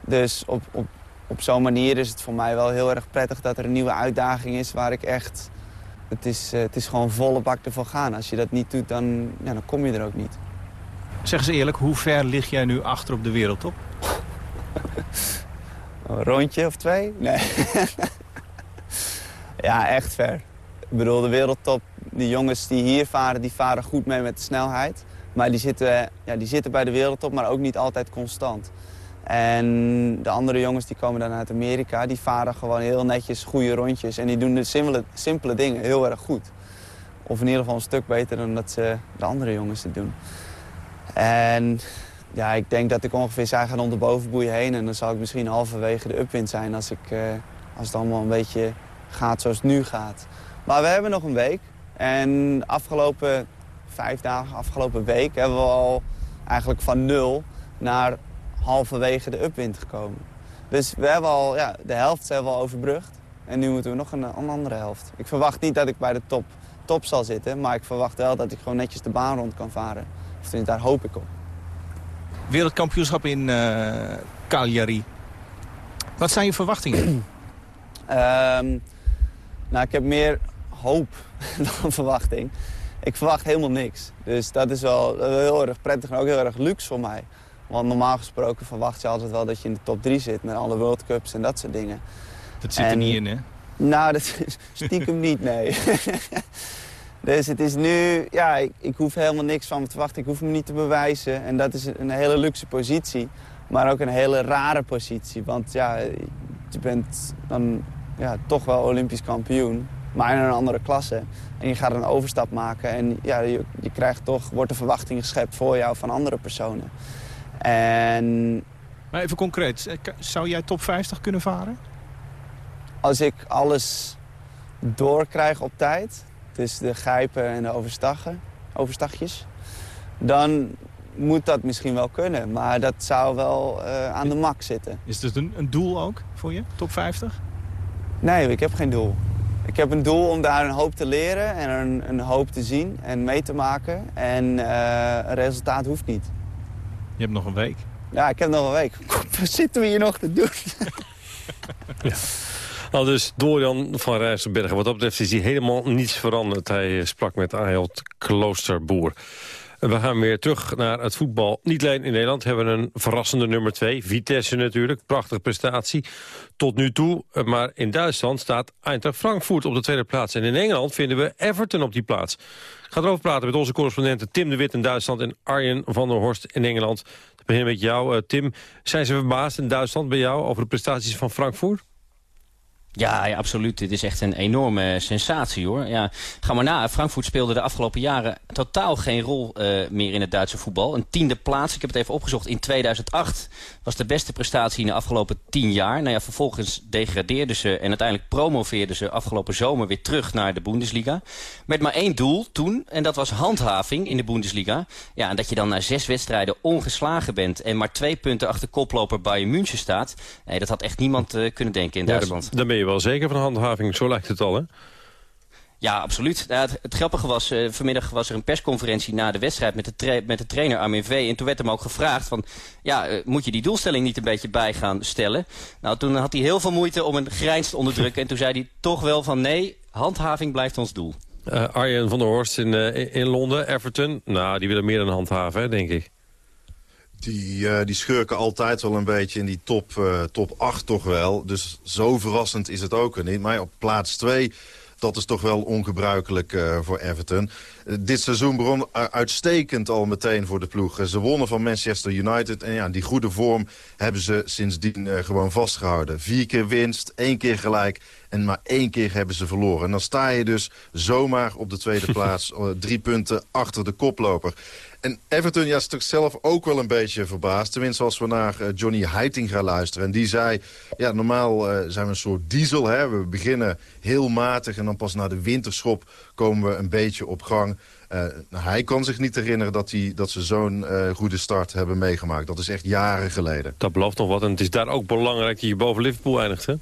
Dus op, op, op zo'n manier is het voor mij wel heel erg prettig dat er een nieuwe uitdaging is waar ik echt... Het is, uh, het is gewoon volle bak ervoor gaan. Als je dat niet doet, dan, ja, dan kom je er ook niet. Zeg eens eerlijk, hoe ver lig jij nu achter op de wereldtop? Een rondje of twee? Nee. ja, echt ver. Ik bedoel, de wereldtop, die jongens die hier varen, die varen goed mee met de snelheid. Maar die zitten, ja, die zitten bij de wereldtop, maar ook niet altijd constant. En de andere jongens die komen dan uit Amerika, die varen gewoon heel netjes goede rondjes. En die doen de simpele, simpele dingen heel erg goed. Of in ieder geval een stuk beter dan dat ze de andere jongens het doen. En ja, ik denk dat ik ongeveer zou gaan om de bovenboei heen. En dan zal ik misschien halverwege de upwind zijn als, ik, uh, als het allemaal een beetje gaat zoals het nu gaat. Maar we hebben nog een week. En afgelopen vijf dagen, afgelopen week, hebben we al eigenlijk van nul naar halverwege de upwind gekomen. Dus we hebben al, ja, de helft hebben we al overbrugd. En nu moeten we nog een, een andere helft. Ik verwacht niet dat ik bij de top, top zal zitten. Maar ik verwacht wel dat ik gewoon netjes de baan rond kan varen. Dus daar hoop ik op. Wereldkampioenschap in uh, Cagliari. Wat zijn je verwachtingen? um, nou, ik heb meer hoop dan verwachting. Ik verwacht helemaal niks. Dus dat is wel heel erg prettig en ook heel erg luxe voor mij. Want normaal gesproken verwacht je altijd wel dat je in de top 3 zit... met alle World Cups en dat soort dingen. Dat zit er niet in, hè? Nou, dat stiekem niet, nee. Dus het is nu, ja, ik, ik, hoef helemaal niks van me te verwachten. Ik hoef me niet te bewijzen. En dat is een hele luxe positie. Maar ook een hele rare positie. Want ja, je bent dan ja, toch wel Olympisch kampioen. Maar in een andere klasse. En je gaat een overstap maken en ja, je, je krijgt toch, wordt de verwachting geschept voor jou van andere personen. En Maar even concreet, eh, zou jij top 50 kunnen varen? als ik alles doorkrijg op tijd, dus de gijpen en de overstaggen, overstagjes, dan moet dat misschien wel kunnen. Maar dat zou wel eh, aan de mak zitten. Is het een, een doel ook voor je, top 50? Nee, ik heb geen doel. Ik heb een doel om daar een hoop te leren en een, een hoop te zien en mee te maken. En eh, een resultaat hoeft niet. Je hebt nog een week. Ja, ik heb nog een week. Wat zitten we hier nog te doen? Al dus Dorian van Rijsselbergen. Wat dat betreft is hij helemaal niets veranderd. Hij sprak met Ayot Kloosterboer. We gaan weer terug naar het voetbal. Niet alleen in Nederland hebben we een verrassende nummer 2. Vitesse natuurlijk, prachtige prestatie tot nu toe. Maar in Duitsland staat Eintracht Frankfurt op de tweede plaats. En in Engeland vinden we Everton op die plaats. Ik ga erover praten met onze correspondenten Tim de Wit in Duitsland... en Arjen van der Horst in Engeland. We beginnen met jou, eh, Tim. Zijn ze verbaasd in Duitsland bij jou over de prestaties van Frankfurt? Ja, ja, absoluut. Dit is echt een enorme sensatie hoor. Ja, ga maar na. Frankfurt speelde de afgelopen jaren totaal geen rol uh, meer in het Duitse voetbal. Een tiende plaats, ik heb het even opgezocht, in 2008 was de beste prestatie in de afgelopen tien jaar. Nou ja, vervolgens degradeerden ze en uiteindelijk promoveerden ze afgelopen zomer weer terug naar de Bundesliga. Met maar één doel toen en dat was handhaving in de Bundesliga. Ja, en dat je dan na zes wedstrijden ongeslagen bent en maar twee punten achter koploper Bayern München staat. Nee, dat had echt niemand uh, kunnen denken in Duitsland. Ja, dan ben je wel zeker van handhaving, zo lijkt het al, hè? Ja, absoluut. Ja, het, het, grappige was, uh, vanmiddag was er een persconferentie na de wedstrijd met de, met de trainer Armin V. En toen werd hem ook gevraagd van, ja, uh, moet je die doelstelling niet een beetje bij gaan stellen? Nou, toen had hij heel veel moeite om een grijns te onderdrukken. en toen zei hij toch wel van, nee, handhaving blijft ons doel. Uh, Arjen van der Horst in, in Londen, Everton. Nou, die willen meer dan handhaven, hè, denk ik. Die, uh, die schurken altijd wel een beetje in die top, uh, top 8 toch wel. Dus zo verrassend is het ook niet. Maar op plaats 2, dat is toch wel ongebruikelijk uh, voor Everton. Dit seizoen begon uitstekend al meteen voor de ploeg. ze wonnen van Manchester United. En ja, die goede vorm hebben ze sindsdien gewoon vastgehouden. Vier keer winst, één keer gelijk. En maar één keer hebben ze verloren. En dan sta je dus zomaar op de tweede plaats. drie punten achter de koploper. En Everton ja, is toch zelf ook wel een beetje verbaasd. Tenminste, als we naar uh, Johnny Heiting gaan luisteren. En die zei, ja, normaal zijn we een soort diesel. Hè? We beginnen heel matig en dan pas na de winterschop komen we een beetje op gang. Uh, hij kan zich niet herinneren dat, hij, dat ze zo'n goede start hebben meegemaakt. Dat is echt jaren geleden. Dat belooft nog wat. En het is daar ook belangrijk dat je boven Liverpool eindigt, hè?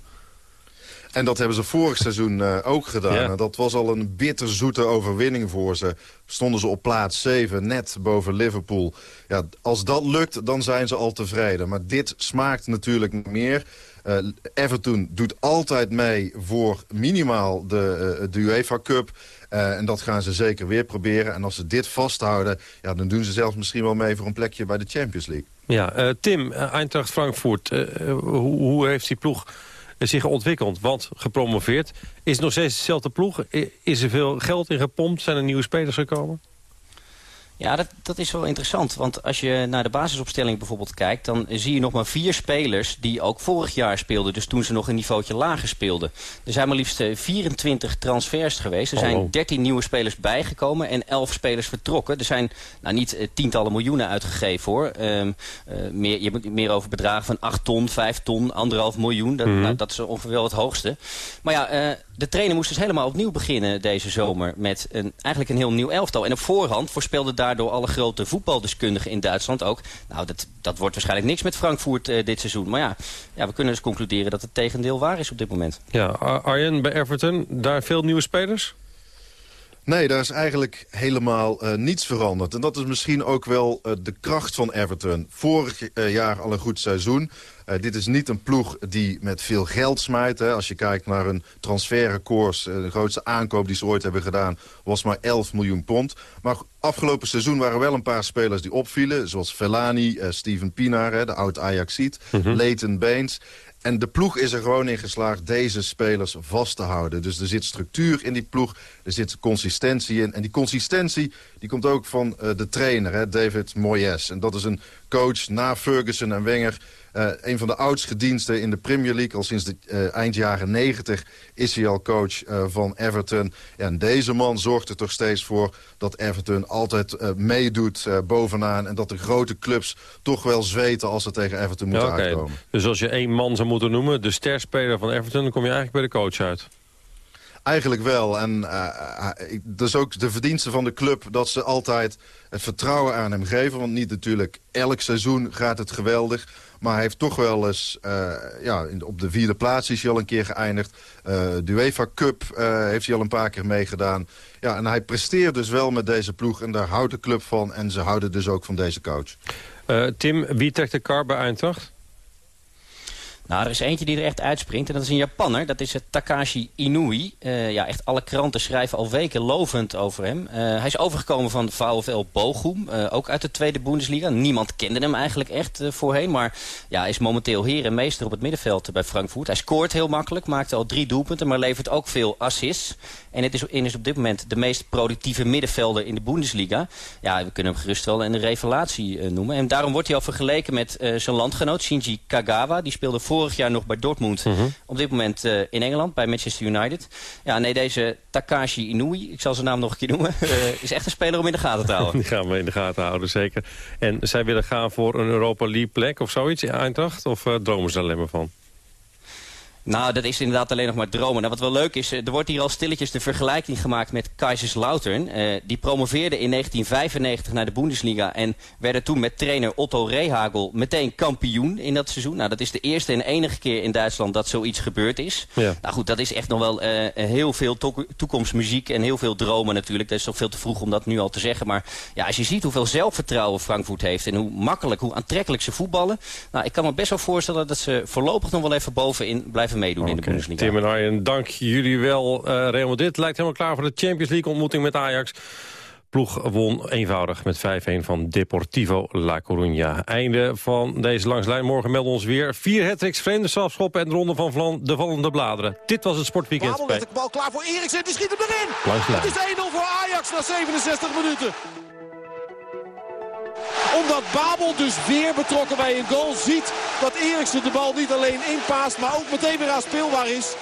En dat hebben ze vorig seizoen uh, ook gedaan. Ja. En dat was al een bitterzoete overwinning voor ze. Stonden ze op plaats 7, net boven Liverpool. Ja, als dat lukt, dan zijn ze al tevreden. Maar dit smaakt natuurlijk meer. Uh, Everton doet altijd mee voor minimaal de, uh, de UEFA Cup. Uh, en dat gaan ze zeker weer proberen. En als ze dit vasthouden, ja, dan doen ze zelfs misschien wel mee voor een plekje bij de Champions League. Ja, Tim, Eintracht Frankfurt, hoe, hoe heeft die ploeg zich ontwikkeld. Want gepromoveerd. Is nog steeds dezelfde ploeg? Is er veel geld in gepompt? Zijn er nieuwe spelers gekomen? Ja, dat, dat is wel interessant. Want als je naar de basisopstelling bijvoorbeeld kijkt... dan zie je nog maar vier spelers die ook vorig jaar speelden. Dus toen ze nog een niveautje lager speelden. Er zijn maar liefst 24 transfers geweest. Er zijn 13 nieuwe spelers bijgekomen en 11 spelers vertrokken. Er zijn nou, niet uh, tientallen miljoenen uitgegeven hoor. Um, uh, meer, je moet meer over bedragen van 8 ton, 5 ton, 1,5 miljoen. Dat, mm -hmm. nou, dat is ongeveer wel het hoogste. Maar ja... Uh, de trainer moest dus helemaal opnieuw beginnen deze zomer met een, eigenlijk een heel nieuw elftal. En op voorhand voorspelde daardoor alle grote voetbaldeskundigen in Duitsland ook... nou, dat, dat wordt waarschijnlijk niks met Frankfurt uh, dit seizoen. Maar ja, ja, we kunnen dus concluderen dat het tegendeel waar is op dit moment. Ja, Arjen bij Everton, daar veel nieuwe spelers? Nee, daar is eigenlijk helemaal uh, niets veranderd. En dat is misschien ook wel uh, de kracht van Everton. Vorig uh, jaar al een goed seizoen. dit is niet een ploeg die met veel geld smijt. Hè. Als je kijkt naar een transferrecords, de grootste aankoop die ze ooit hebben gedaan... was maar 11 miljoen pond. Maar afgelopen seizoen waren wel een paar spelers die opvielen. Zoals Felani, Steven Pinar, hè, de oud-Ajaxiet, mm -hmm. Leighton Baines... En de ploeg is er gewoon in geslaagd deze spelers vast te houden. Dus er zit structuur in die ploeg, er zit consistentie in. En die consistentie die komt ook van uh, de trainer, hè, David Moyes. En dat is een coach na Ferguson en Wenger... Uh, een van de oudste diensten in de Premier League. Al sinds de uh, eind jaren 90 is hij al coach uh, van Everton. En deze man zorgt er toch steeds voor dat Everton altijd meedoet bovenaan. En dat de grote clubs toch wel zweten als ze tegen Everton moeten ja, okay. uitkomen. Dus als je één man zou moeten noemen, de sterspeler van Everton... dan kom je eigenlijk bij de coach uit. Eigenlijk wel. En uh, dat is ook de verdienste van de club dat ze altijd het vertrouwen aan hem geven. Want niet natuurlijk elk seizoen gaat het geweldig. Maar hij heeft toch wel eens, uh, ja, op de vierde plaats is hij al een keer geëindigd. Uh, de UEFA Cup uh, heeft hij al een paar keer meegedaan. Ja, en hij presteert dus wel met deze ploeg en daar houdt de club van. En ze houden dus ook van deze coach. Tim, wie trekt de kar bij Eintracht? Nou, er is eentje die er echt uitspringt en dat is een Japanner. Dat is het Takashi Inui. Uh, ja, echt alle kranten schrijven al weken lovend over hem. Uh, hij is overgekomen van VfL Bochum, uh, ook uit de tweede Bundesliga. Niemand kende hem eigenlijk echt voorheen, maar ja, is momenteel heer en meester op het middenveld bij Frankfurt. Hij scoort heel makkelijk, maakte al drie doelpunten, maar levert ook veel assists. En het is, is op dit moment de meest productieve middenvelder in de Bundesliga. Ja, we kunnen hem gerust wel een revelatie noemen. En daarom wordt hij al vergeleken met zijn landgenoot Shinji Kagawa. Die speelde voor vorig jaar nog bij Dortmund. Mhm. Op dit moment uh, in Engeland, bij Manchester United. Ja, nee, deze Takashi Inui, ik zal zijn naam nog een keer noemen... Uh, is echt een speler om in de gaten te houden. Die gaan we in de gaten houden, zeker. En zij willen gaan voor een Europa League plek of zoiets, Eintracht? Of uh, dromen ze er alleen maar van? Nou, dat is inderdaad alleen nog maar dromen. Nou, wat wel leuk is, er wordt hier al stilletjes de vergelijking gemaakt met Kaiserslautern. Uh, die promoveerde in 1995 naar de Bundesliga en werden toen met trainer Otto Rehagel meteen kampioen in dat seizoen. Nou, dat is de eerste en enige keer in Duitsland dat zoiets gebeurd is. Ja. Nou goed, dat is echt nog wel uh, heel veel to toekomstmuziek en heel veel dromen natuurlijk. Dat is toch veel te vroeg om dat nu al te zeggen. Maar ja, als je ziet hoeveel zelfvertrouwen Frankfurt heeft en hoe makkelijk, hoe aantrekkelijk ze voetballen. Nou, ik kan me best wel voorstellen dat ze voorlopig nog wel even bovenin blijven meedoen okay. in de Bundesliga. Tim en Arjen, dank jullie wel. Uh, Real dit lijkt helemaal klaar voor de Champions League ontmoeting met Ajax. Ploeg won eenvoudig met 5-1 van Deportivo La Coruña. Einde van deze langslijn. Morgen melden ons weer vier hat-tricks, vreemde strafschoppen en de ronde van Vlan, de vallende bladeren. Dit was het sportweekend. Babel met de bal klaar voor Eriksen, die schiet hem erin. Langslijn. Het is 1-0 voor Ajax na 67 minuten omdat Babel dus weer betrokken bij een goal ziet dat Eriksen de bal niet alleen inpaast, maar ook meteen weer aanspeelbaar is.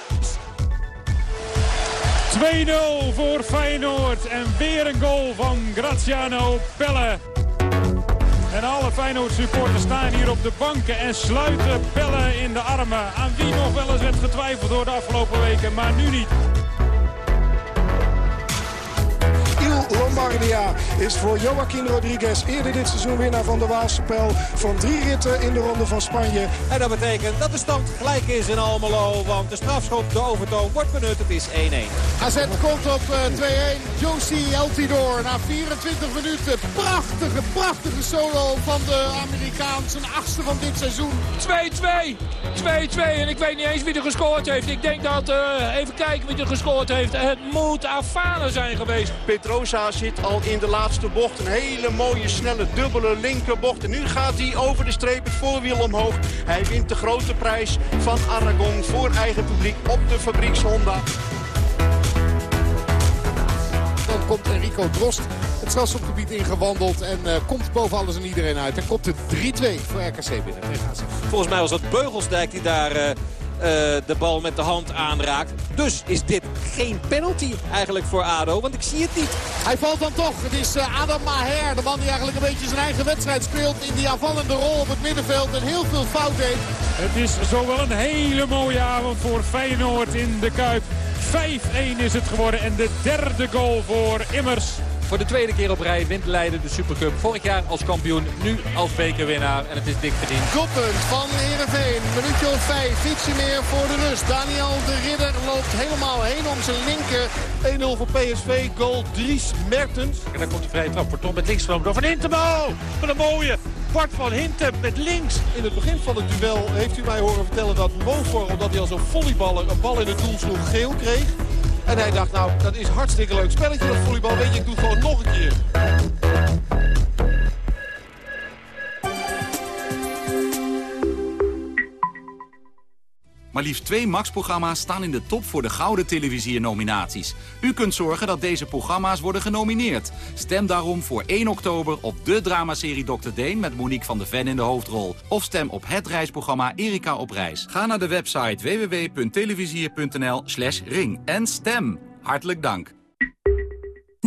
2-0 voor Feyenoord en weer een goal van Graziano Pelle. En alle Feyenoord supporters staan hier op de banken en sluiten Pelle in de armen. Aan wie nog wel eens werd getwijfeld door de afgelopen weken, maar nu niet. Lombardia is voor Joaquin Rodriguez eerder dit seizoen winnaar van de Waalse Pijl. Van drie ritten in de Ronde van Spanje. En dat betekent dat de stand gelijk is in Almelo. Want de strafschop, de overtoon wordt benut. Het is 1-1. AZ komt op 2-1. Eh, Josie Altidor na 24 minuten. Prachtige, prachtige solo van de Amerikaan. Zijn achtste van dit seizoen. 2-2. 2-2. En ik weet niet eens wie er gescoord heeft. Ik denk dat, uh, even kijken wie er gescoord heeft. Het moet Afane zijn geweest. Petrosa zit al in de laatste bocht. Een hele mooie, snelle, dubbele linkerbocht. En nu gaat hij over de streep het voorwiel omhoog. Hij wint de grote prijs van Aragon voor eigen publiek op de fabrieks Honda. Dan komt Enrico Drost het strafschopgebied ingewandeld. En uh, komt boven alles en iedereen uit. En komt het 3-2 voor RKC binnen Volgens mij was dat Beugelsdijk die daar... Uh, de bal met de hand aanraakt. Dus is dit geen penalty eigenlijk voor ADO, want ik zie het niet. Hij valt dan toch. Het is uh, Adam Maher, de man die eigenlijk een beetje zijn eigen wedstrijd speelt... in die aanvallende rol op het middenveld en heel veel fout heeft. Het is zo wel een hele mooie avond voor Feyenoord in de Kuip. 5-1 is het geworden en de derde goal voor Immers. Voor de tweede keer op rij wint Leiden de Supercup. Vorig jaar als kampioen, nu als bekerwinnaar. En het is dik verdiend. Koppunt van Heerenveen. Minuutje of vijf, ietsje meer voor de rust. Daniel de Ridder loopt helemaal heen om zijn linker. 1-0 voor PSV. Goal Dries Mertens. En dan komt de vrije trap voor Tom met links door Van. Wat een mooie. Bart van Hintem met links. In het begin van het duel heeft u mij horen vertellen dat Mofor, omdat hij als een volleyballer een bal in het doel sloeg, geel kreeg. En hij dacht, nou, dat is hartstikke leuk spelletje, dat volleybal. Weet je, ik doe gewoon nog een keer. Maar liefst twee Max-programma's staan in de top voor de Gouden Televisier-nominaties. U kunt zorgen dat deze programma's worden genomineerd. Stem daarom voor 1 oktober op de dramaserie Dr. Deen... met Monique van de Ven in de hoofdrol. Of stem op het reisprogramma Erika op reis. Ga naar de website www.televisier.nl slash ring en stem. Hartelijk dank.